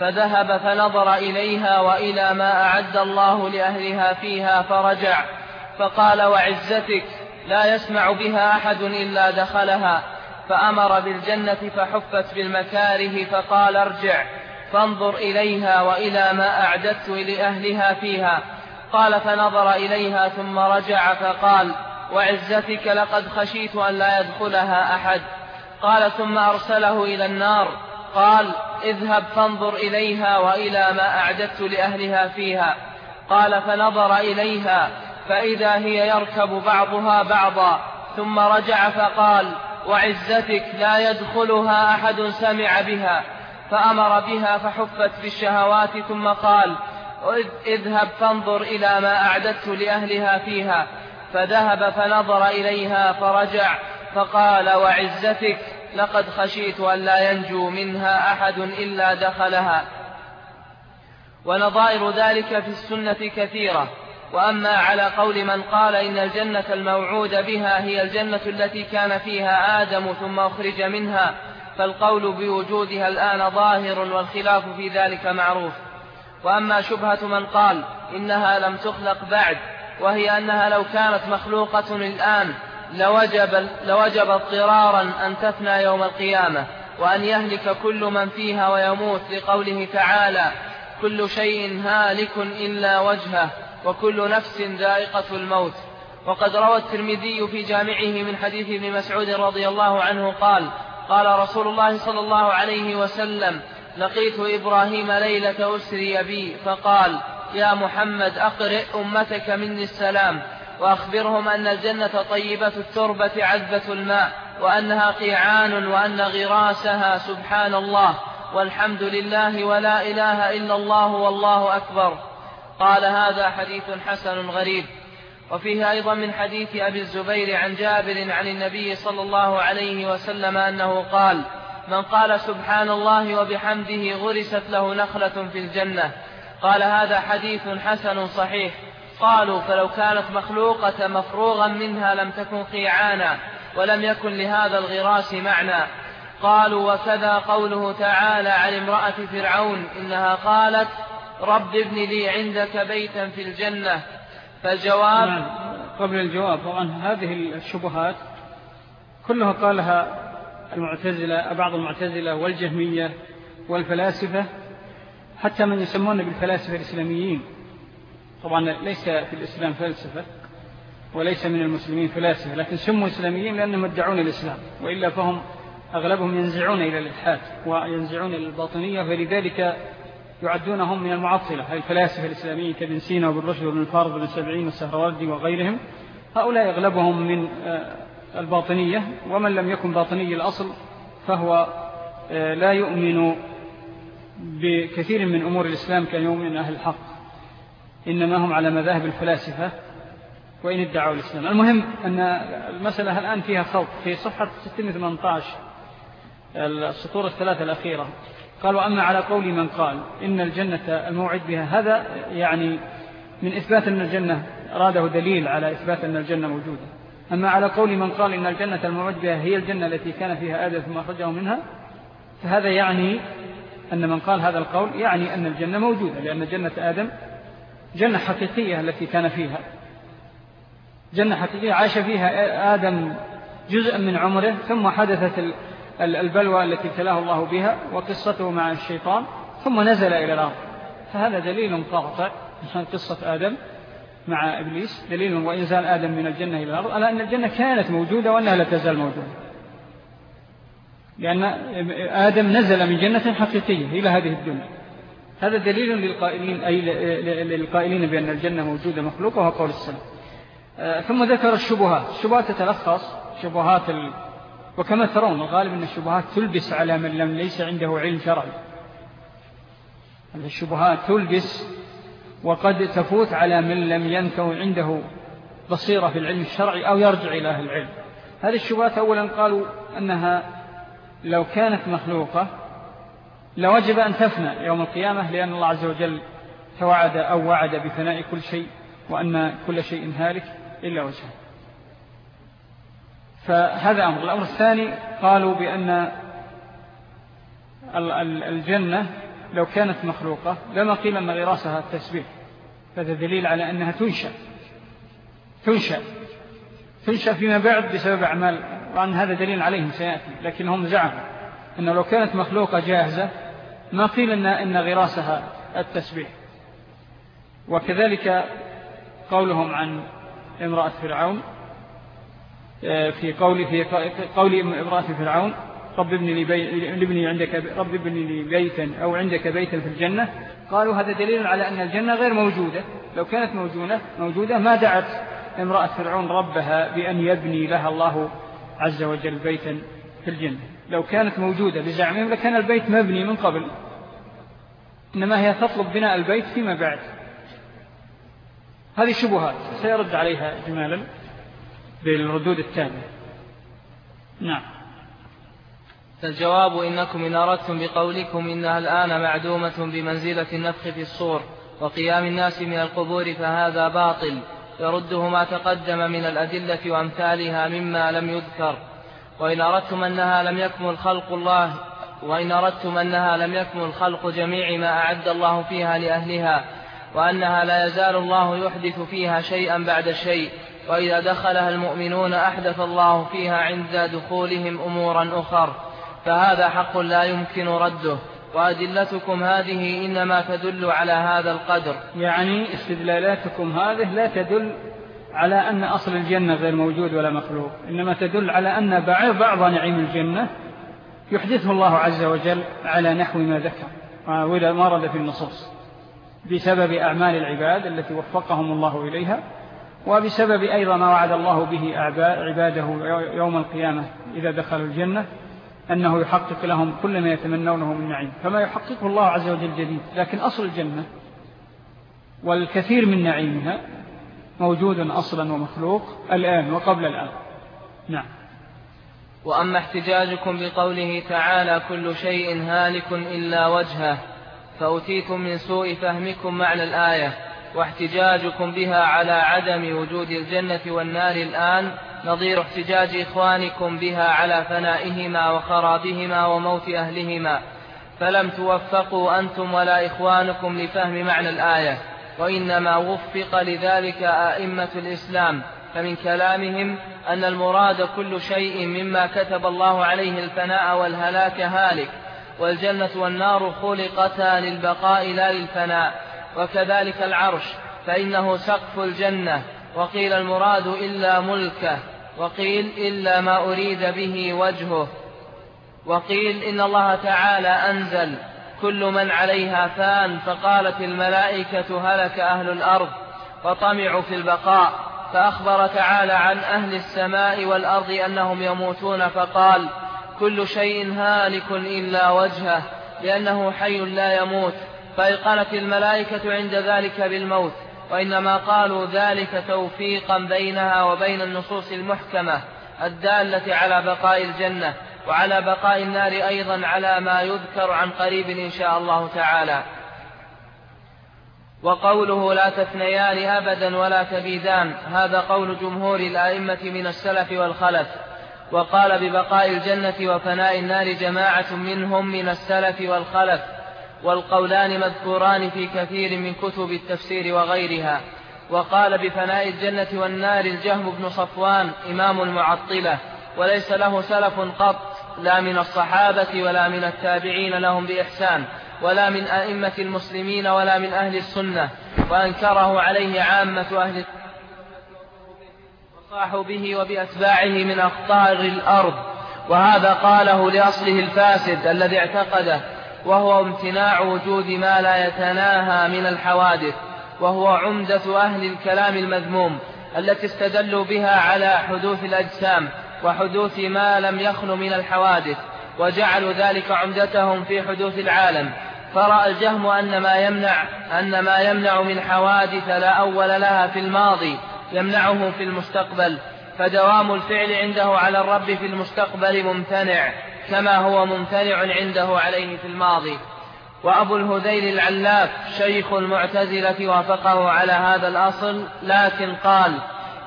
فذهب فنظر إليها وإلى ما أعد الله لأهلها فيها فرجع فقال وعزتك لا يسمع بها أحد إلا دخلها. فأمر بالجنة فحفت بالمكاره فقال ارجع فانظر إليها وإلى ما أعددت لأهلها فيها. قال فنظر إليها ثم رجع فقال وعزتك لقد خشيت أن لا يدخلها أحد. قال ثم أرسله إلى النار. قال اذهب فانظر إليها وإلى ما أعددت لأهلها فيها. قال فنظر إليها فإذا هي يركب بعضها بعضا. ثم رجع فقال وعزتك لا يدخلها أحد سمع بها فأمر بها فحفت بالشهوات ثم قال اذهب فانظر إلى ما أعددت لأهلها فيها. فذهب فنظر إليها فرجع فقال وعزتك لقد خشيت أن لا ينجو منها أحد إلا دخلها. ونظائر ذلك في السنة كثيرة. وأما على قول من قال إن الجنة الموعود بها هي الجنة التي كان فيها آدم ثم أخرج منها فالقول بوجودها الآن ظاهر والخلاف في ذلك معروف. وأما شبهة من قال إنها لم تخلق بعد وهي أنها لو كانت مخلوقة الآن لوجب, لوجب اضطرارا أن تفنى يوم القيامة وأن يهلك كل من فيها ويموت لقوله تعالى كل شيء هالك إلا وجهه وكل نفس ذائقة الموت. وقد روى الترمذي في جامعه من حديث ابن مسعود رضي الله عنه قال قال رسول الله صلى الله عليه وسلم لقيت إبراهيم ليلة أسري بي فقال يا محمد أقرئ أمتك مني السلام وأخبرهم أن الجنة طيبة التربة عذبة الماء وأنها قيعان وأن غراسها سبحان الله والحمد لله ولا إله إلا الله والله أكبر. قال هذا حديث حسن غريب. وفيه أيضا من حديث أبي الزبير عن جابر عن النبي صلى الله عليه وسلم أنه قال من قال سبحان الله وبحمده غرست له نخلة في الجنة. قال هذا حديث حسن صحيح. قالوا فلو كانت مخلوقة مفروغا منها لم تكن قيعانا ولم يكن لهذا الغراس معنى. قالوا وكذا قوله تعالى عن امرأة فرعون إنها قالت رب ابن لي عندك بيتا في الجنة. فالجواب نعم قبل الجواب طبعا هذه الشبهات كلها قالها المعتزلة بعض المعتزلة والجهمية والفلاسفة حتى من يسمون بالفلاسفة الإسلاميين. طبعا ليس في الإسلام فلسفة وليس من المسلمين فلاسفة لكن سموا إسلاميين لأنهم يدعون الإسلام وإلا فهم أغلبهم ينزعون إلى الإلحاد وينزعون إلى الباطنية فلذلك يعدونهم من المعطلة الفلاسفة الإسلاميين كابن سينا وابن رشد وابن الفارض وابن السبعين والسهروردي وغيرهم هؤلاء أغلبهم من آه، الباطنية ومن لم يكن باطني الأصل فهو آه، لا يؤمن بكثير من أمور الإسلام كان يؤمن أهل الحق إنما هم على مذاهب الفلاسفة وإن ادعوا الإسلام. المهم أن المسألة الآن فيها خلط في صفحة 618 السطور الثلاثة الأخيرة. قالوا أما على قول من قال إن الجنة الموعد بها هذا يعني من إثبات أن الجنة أراده دليل على إثبات أن الجنة موجودة. أما على قول من قال إن الجنة الموعد بها هي الجنة التي كان فيها آدم ثم أخرجه منها فهذا يعني أن من قال هذا القول يعني أن الجنة موجودة لأن جنة آدم جنة حقيقية التي كان فيها. جنة حقيقية عاش فيها آدم جزءا من عمره ثم حدثت البلوى التي ابتلاه الله بها وقصته مع الشيطان ثم نزل إلى الأرض. فهذا دليل قاطع عشان قصة آدم مع إبليس دليل وإنزال آدم من الجنة إلى الأرض على أن الجنة كانت موجودة وأنها لا تزال موجودة. لأن آدم نزل من جنة حقيقية إلى هذه الدنيا. هذا دليل للقائلين, أي للقائلين بأن الجنة موجودة مخلوقة وهو قول السلام. آه، ثم ذكر الشبهات. الشبهات تتلخص شبهات. وكما ترون الغالب أن الشبهات تلبس على من لم ليس عنده علم شرعي. الشبهات تلبس وقد تفوت على من لم ينكو عنده بصيرة في العلم الشرعي أو يرجع إلى أهل العلم. هذه الشبهات أولا قالوا أنها لو كانت مخلوقة لوجب أن تفنى يوم القيامة لأن الله عز وجل توعد أو وعد بفناء كل شيء وأن كل شيء هالك إلا وجهه. فهذا أمر. الأمر الثاني قالوا بأن الجنة لو كانت مخلوقة لما قيل أن غراسها التسبيح. فهذا دليل على أنها تنشأ. تنشأ. تنشأ فيما بعد بسبب أعمال. وأن هذا دليل عليهم سيأتي. لكنهم زعموا أنه لو كانت مخلوقة جاهزة ما قيل أن, إن غراسها التسبيح. وكذلك قولهم عن امرأة فرعون في قول في قول امرأة فرعون رب ابن لي. عندك رب ابن لي بيتا أو عندك بيتا في الجنة. قالوا هذا دليل على أن الجنة غير موجودة. لو كانت موجودة, موجودة ما دعت امرأة فرعون ربها بأن يبني لها الله عز وجل بيتا في الجنة. لو كانت موجودة بزعمهم لكان البيت مبني من قبل. إنما هي تطلب بناء البيت فيما بعد. هذه شبهات سيرد عليها جمالا بالردود التالية نعم. فالجواب إنكم إن أردتم بقولكم إنها الآن معدومة بمنزلة النفخ في الصور وقيام الناس من القبور فهذا باطل. يرده ما تقدم من الأدلة وأمثالها مما لم يذكر. وإن أردتم أنها لم يكمل خلق الله وإن أردتم أنها لم يكمل خلق جميع ما أعد الله فيها لأهلها وأنها لا يزال الله يحدث فيها شيئا بعد شيء وإذا دخلها المؤمنون أحدث الله فيها عند دخولهم أمورا أخر فهذا حق لا يمكن رده. وأدلتكم هذه إنما تدل على هذا القدر. يعني استدلالاتكم هذه لا تدل على أن أصل الجنة غير موجود ولا مخلوق إنما تدل على أن بعض نعيم الجنة يحدثه الله عز وجل على نحو ما ذكر ما رد في النصوص بسبب أعمال العباد التي وفقهم الله إليها. وبسبب أيضا ما وعد الله به عباده يوم القيامة إذا دخلوا الجنة أنه يحقق لهم كل ما يتمنونه من نعيم. فما يحققه الله عز وجل جديد لكن أصل الجنة والكثير من نعيمها موجود أصلا ومخلوق الآن وقبل الآن. نعم. وأما احتجاجكم بقوله تعالى كل شيء هالك إلا وجهه فأتيتم من سوء فهمكم معنى الآية. واحتجاجكم بها على عدم وجود الجنة والنار الآن. نظير احتجاج إخوانكم بها على فنائهما وخرابهما وموت أهلهما. فلم توفقوا أنتم ولا إخوانكم لفهم معنى الآية وإنما وفق لذلك أئمة الإسلام. فمن كلامهم أن المراد كل شيء مما كتب الله عليه الفناء والهلاك هالك والجنة والنار خلقتا للبقاء لا للفناء. وكذلك العرش فإنه سقف الجنة. وقيل المراد إلا ملكه وقيل إلا ما أريد به وجهه. وقيل إن الله تعالى أنزل كل من عليها فان فقالت الملائكة هلك أهل الأرض فطمعوا في البقاء. فأخبر تعالى عن أهل السماء والأرض أنهم يموتون فقال كل شيء هالك إلا وجهه لأنه حي لا يموت. فأيقنت الملائكة عند ذلك بالموت وإنما قالوا ذلك توفيقا بينها وبين النصوص المحكمة الدالة على بقاء الجنة وعلى بقاء النار أيضا على ما يذكر عن قريب إن شاء الله تعالى. وقوله لا تثنيان أبدا ولا تبيدان هذا قول جمهور الأئمة من السلف والخلف. وقال ببقاء الجنة وفناء النار جماعة منهم من السلف والخلف. والقولان مذكوران في كثير من كتب التفسير وغيرها. وقال بفناء الجنة والنار الجهم بن صفوان إمام المعطلة وليس له سلف قط لا من الصحابة ولا من التابعين لهم بإحسان ولا من أئمة المسلمين ولا من أهل السنة وأنكره عليه عامة أهل وصاحوا به وبأتباعه من أقطار الأرض. وهذا قاله لأصله الفاسد الذي اعتقده وهو امتناع وجود ما لا يتناهى من الحوادث وهو عمدة أهل الكلام المذموم التي استدلوا بها على حدوث الأجسام وحدوث ما لم يخل من الحوادث وجعلوا ذلك عمدتهم في حدوث العالم. فرأى الجهم أن ما يمنع أن ما يمنع من حوادث لا أول لها في الماضي يمنعه في المستقبل. فدوام الفعل عنده على الرب في المستقبل ممتنع. كما هو ممتنع عنده عليه في الماضي. وأبو الهذيل العلاف شيخ المعتزلة وافقه على هذا الأصل لكن قال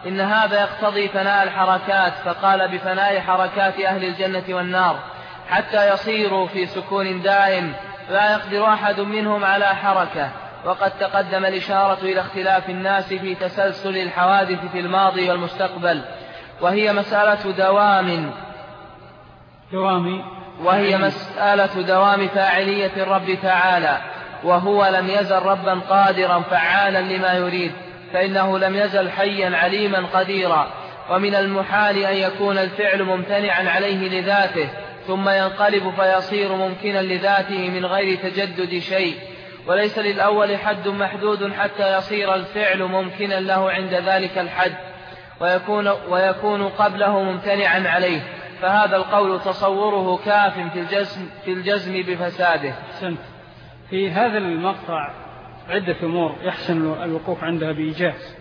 إن هذا يقتضي فناء الحركات فقال بفناء حركات أهل الجنة والنار حتى يصيروا في سكون دائم لا يقدر أحد منهم على حركة. وقد تقدم الإشارة إلى اختلاف الناس في تسلسل الحوادث في الماضي والمستقبل وهي مسألة دوام دوام وهي مسألة دوام فاعلية الرب تعالى وهو لم يزل ربا قادرا فعالا لما يريد فإنه لم يزل حيا عليما قديرا. ومن المحال أن يكون الفعل ممتنعا عليه لذاته ثم ينقلب فيصير ممكنا لذاته من غير تجدد شيء. وليس للأول حد محدود حتى يصير الفعل ممكنا له عند ذلك الحد ويكون, ويكون قبله ممتنعا عليه. فهذا القول تصوره كاف في الجزم, في الجزم بفساده. في هذا المقطع عدة أمور يحسن الوقوف عندها بإيجاز.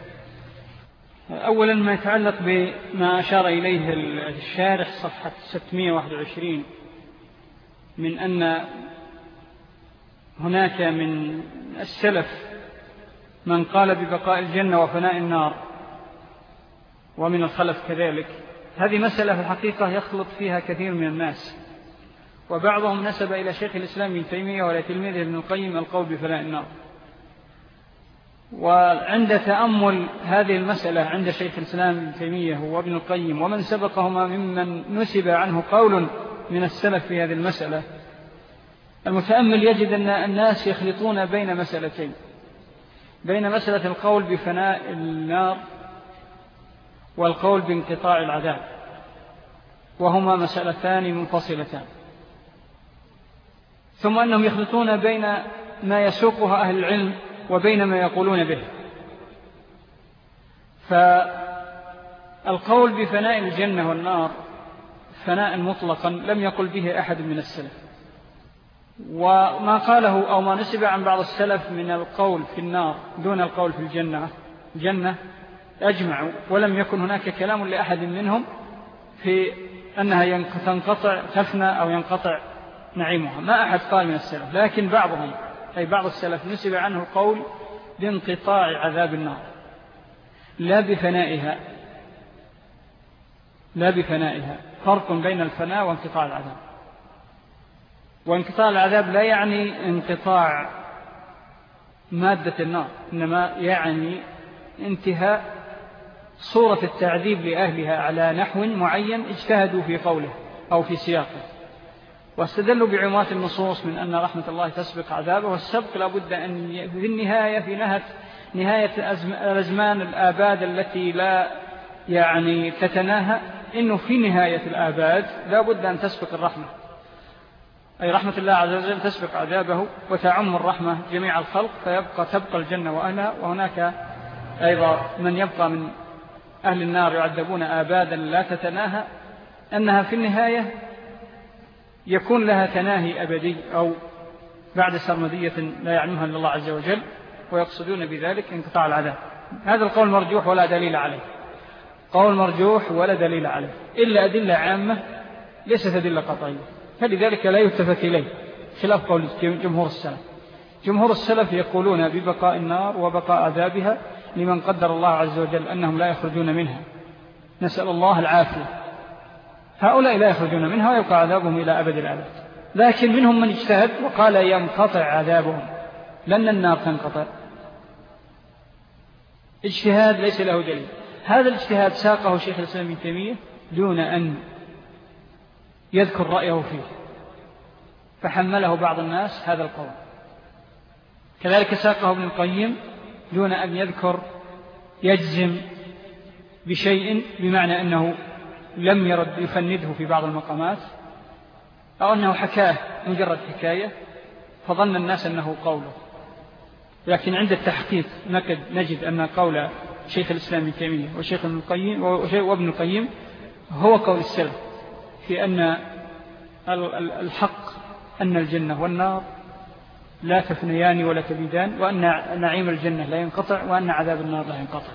أولا ما يتعلق بما أشار إليه الشارح صفحة 621 من أن هناك من السلف من قال ببقاء الجنة وفناء النار ومن الخلف كذلك. هذه مسألة في الحقيقة يخلط فيها كثير من الناس. وبعضهم نسب إلى شيخ الإسلام ابن تيمية ولا تلميذه ابن القيم القول بفناء النار. وعند تأمل هذه المسألة عند شيخ الإسلام ابن تيمية وابن القيم ومن سبقهما ممن نسب عنه قول من السلف في هذه المسألة المتأمل يجد أن الناس يخلطون بين مسألتين. بين مسألة القول بفناء النار والقول بانقطاع العذاب. وهما مسألتان منفصلتان. ثم أنهم يخلطون بين ما يسوقها أهل العلم وبين ما يقولون به. فالقول بفناء الجنة والنار فناء مطلقا لم يقل به أحد من السلف. وما قاله أو ما نسب عن بعض السلف من القول في النار دون القول في الجنة جنة أجمعوا ولم يكن هناك كلام لأحد منهم في أنها تنقطع تفنى أو ينقطع نعيمها. ما أحد قال من السلف لكن بعضهم أي بعض السلف نسب عنه القول بانقطاع عذاب النار. لا بفنائها لا بفنائها. فرق بين الفناء وانقطاع العذاب. وانقطاع العذاب لا يعني انقطاع مادة النار إنما يعني انتهاء صورة التعذيب لأهلها على نحو معين اجتهدوا في قوله أو في سياقه. واستدلوا بعمات النصوص من أن رحمة الله تسبق عذابه والسبق لابد أن في النهاية في نهاية, الأزمان الآباد التي لا يعني تتناهى إنه في نهاية الآباد لابد أن تسبق الرحمة. أي رحمة الله عز وجل تسبق عذابه وتعم الرحمة جميع الخلق فيبقى تبقى الجنة وأهلها وهناك أيضا من يبقى من أهل النار يعذبون آبادا لا تتناهى أنها في النهاية يكون لها تناهي أبدي أو بعد سرمدية لا يعلمها إلا الله عز وجل ويقصدون بذلك انقطاع العذاب. هذا القول مرجوح ولا دليل عليه. قول مرجوح ولا دليل عليه. إلا أدلة عامة ليست أدلة قطعية. فلذلك لا يتفك إليه. خلاف قول جمهور السلف. جمهور السلف يقولون ببقاء النار وبقاء عذابها لمن قدر الله عز وجل أنهم لا يخرجون منها. نسأل الله العافية. هؤلاء لا يخرجون منها ويبقى عذابهم إلى أبد الأبد. لكن منهم من اجتهد وقال ينقطع عذابهم. لأن النار تنقطع. اجتهاد ليس له دليل. هذا الاجتهاد ساقه شيخ الإسلام ابن تيمية دون أن يذكر رأيه فيه. فحمله بعض الناس هذا القول. كذلك ساقه ابن القيم دون أن يذكر يجزم بشيء بمعنى أنه لم يرد يفنده في بعض المقامات أو أنه حكاه مجرد حكاية فظن الناس أنه قوله. لكن عند التحقيق نجد أن قول شيخ الإسلام ابن تيمية وشيخ ابن القيم وابن القيم هو قول السلف في أن الحق أن الجنة والنار لا تفنيان ولا تبيدان وأن نعيم الجنة لا ينقطع وأن عذاب النار لا ينقطع.